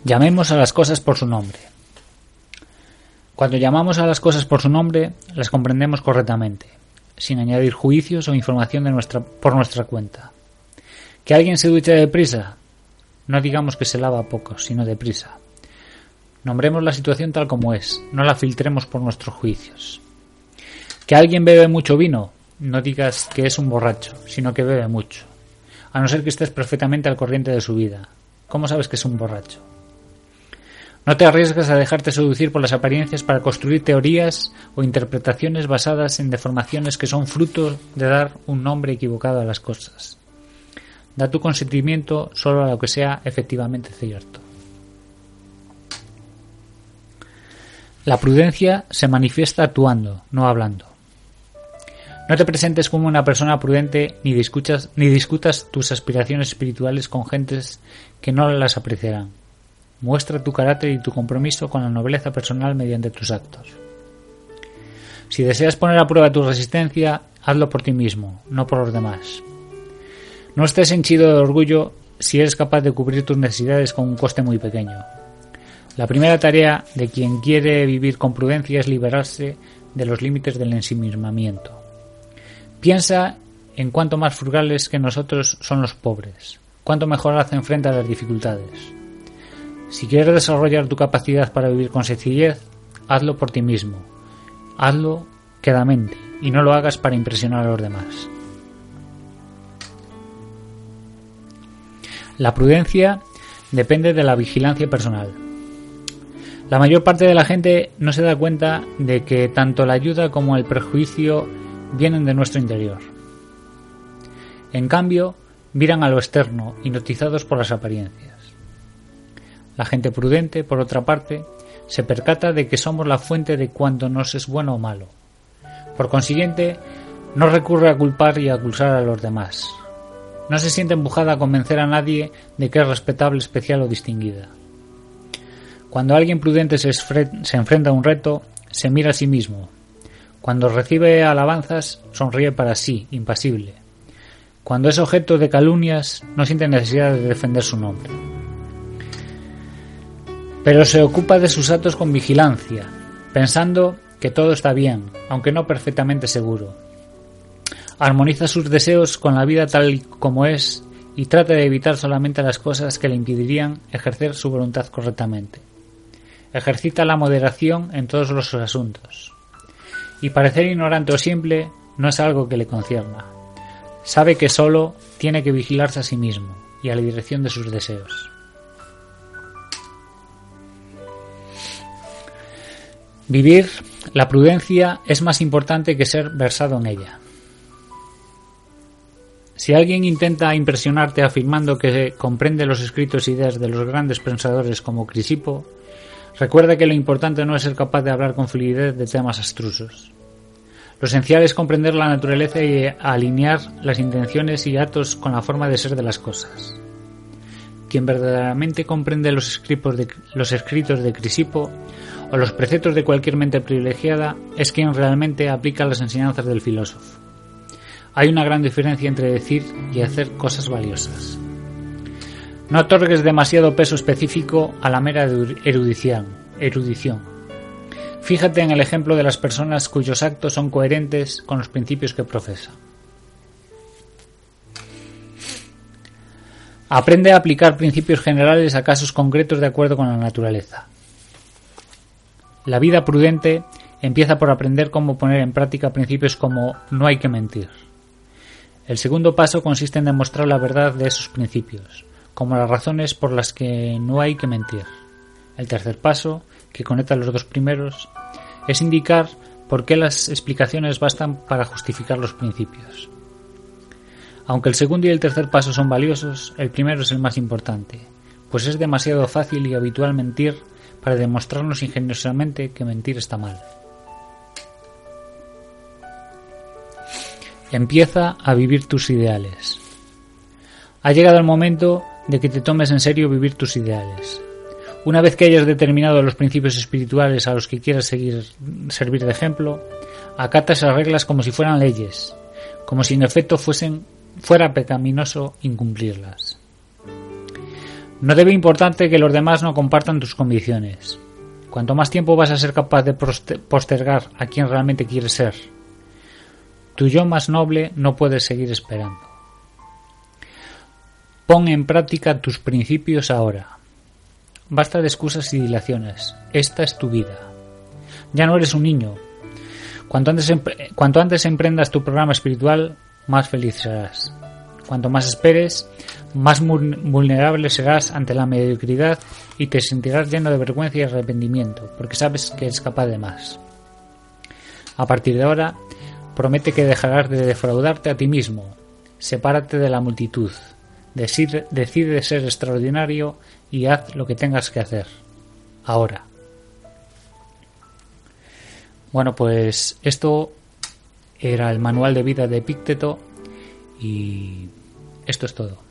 Llamemos a las cosas por su nombre. Cuando llamamos a las cosas por su nombre, las comprendemos correctamente, sin añadir juicios o información de nuestra, por nuestra cuenta. Que alguien se duche deprisa, no digamos que se lava poco, sino deprisa. Nombremos la situación tal como es, no la filtremos por nuestros juicios. Que alguien bebe mucho vino, no digas que es un borracho, sino que bebe mucho. A no ser que estés perfectamente al corriente de su vida. ¿Cómo sabes que es un borracho? No te arriesgas a dejarte seducir por las apariencias para construir teorías o interpretaciones basadas en deformaciones que son fruto de dar un nombre equivocado a las cosas. Da tu consentimiento solo a lo que sea efectivamente cierto. La prudencia se manifiesta actuando, no hablando. No te presentes como una persona prudente ni discutas, ni discutas tus aspiraciones espirituales con gentes que no las apreciarán. Muestra tu carácter y tu compromiso con la nobleza personal mediante tus actos. Si deseas poner a prueba tu resistencia, hazlo por ti mismo, no por los demás. No estés henchido de orgullo si eres capaz de cubrir tus necesidades con un coste muy pequeño. La primera tarea de quien quiere vivir con prudencia es liberarse de los límites del ensimismamiento. Piensa en cuánto más frugales que nosotros son los pobres, cuánto mejor hacen frente a las dificultades. Si quieres desarrollar tu capacidad para vivir con sencillez, hazlo por ti mismo. Hazlo quedamente y no lo hagas para impresionar a los demás. La prudencia depende de la vigilancia personal. La mayor parte de la gente no se da cuenta de que tanto la ayuda como el perjuicio vienen de nuestro interior. En cambio, miran a lo externo, hipnotizados por las apariencias. La gente prudente, por otra parte, se percata de que somos la fuente de cuando nos es bueno o malo. Por consiguiente, no recurre a culpar y a acusar a los demás. No se siente empujada a convencer a nadie de que es respetable, especial o distinguida. Cuando alguien prudente se, se enfrenta a un reto, se mira a sí mismo. Cuando recibe alabanzas, sonríe para sí, impasible. Cuando es objeto de calumnias, no siente necesidad de defender su nombre pero se ocupa de sus actos con vigilancia, pensando que todo está bien, aunque no perfectamente seguro. Armoniza sus deseos con la vida tal como es y trata de evitar solamente las cosas que le impedirían ejercer su voluntad correctamente. Ejercita la moderación en todos los asuntos. Y parecer ignorante o simple no es algo que le concierna. Sabe que solo tiene que vigilarse a sí mismo y a la dirección de sus deseos. Vivir la prudencia es más importante que ser versado en ella. Si alguien intenta impresionarte afirmando que comprende los escritos e ideas de los grandes pensadores como Crisipo, recuerda que lo importante no es ser capaz de hablar con fluidez de temas abstrusos. Lo esencial es comprender la naturaleza y alinear las intenciones y actos con la forma de ser de las cosas. Quien verdaderamente comprende los escritos de, los escritos de Crisipo o los preceptos de cualquier mente privilegiada es quien realmente aplica las enseñanzas del filósofo. Hay una gran diferencia entre decir y hacer cosas valiosas. No otorgues demasiado peso específico a la mera erudición. erudición. Fíjate en el ejemplo de las personas cuyos actos son coherentes con los principios que profesa. Aprende a aplicar principios generales a casos concretos de acuerdo con la naturaleza. La vida prudente empieza por aprender cómo poner en práctica principios como no hay que mentir. El segundo paso consiste en demostrar la verdad de esos principios, como las razones por las que no hay que mentir. El tercer paso, que conecta los dos primeros, es indicar por qué las explicaciones bastan para justificar los principios. Aunque el segundo y el tercer paso son valiosos, el primero es el más importante, pues es demasiado fácil y habitual mentir para demostrarnos ingeniosamente que mentir está mal. Empieza a vivir tus ideales. Ha llegado el momento de que te tomes en serio vivir tus ideales. Una vez que hayas determinado los principios espirituales a los que quieras seguir, servir de ejemplo, acata esas reglas como si fueran leyes, como si en efecto fuesen, fuera pecaminoso incumplirlas. No debe importarte que los demás no compartan tus convicciones. Cuanto más tiempo vas a ser capaz de postergar a quien realmente quieres ser, tu yo más noble no puede seguir esperando. Pon en práctica tus principios ahora. Basta de excusas y dilaciones. Esta es tu vida. Ya no eres un niño. Cuanto antes, cuanto antes emprendas tu programa espiritual, más feliz serás. Cuanto más esperes, más vulnerable serás ante la mediocridad y te sentirás lleno de vergüenza y arrepentimiento, porque sabes que eres capaz de más. A partir de ahora, promete que dejarás de defraudarte a ti mismo, sepárate de la multitud, decide, ser extraordinario y haz lo que tengas que hacer. Ahora. Bueno, pues esto era el manual de vida de Epícteto y esto es todo.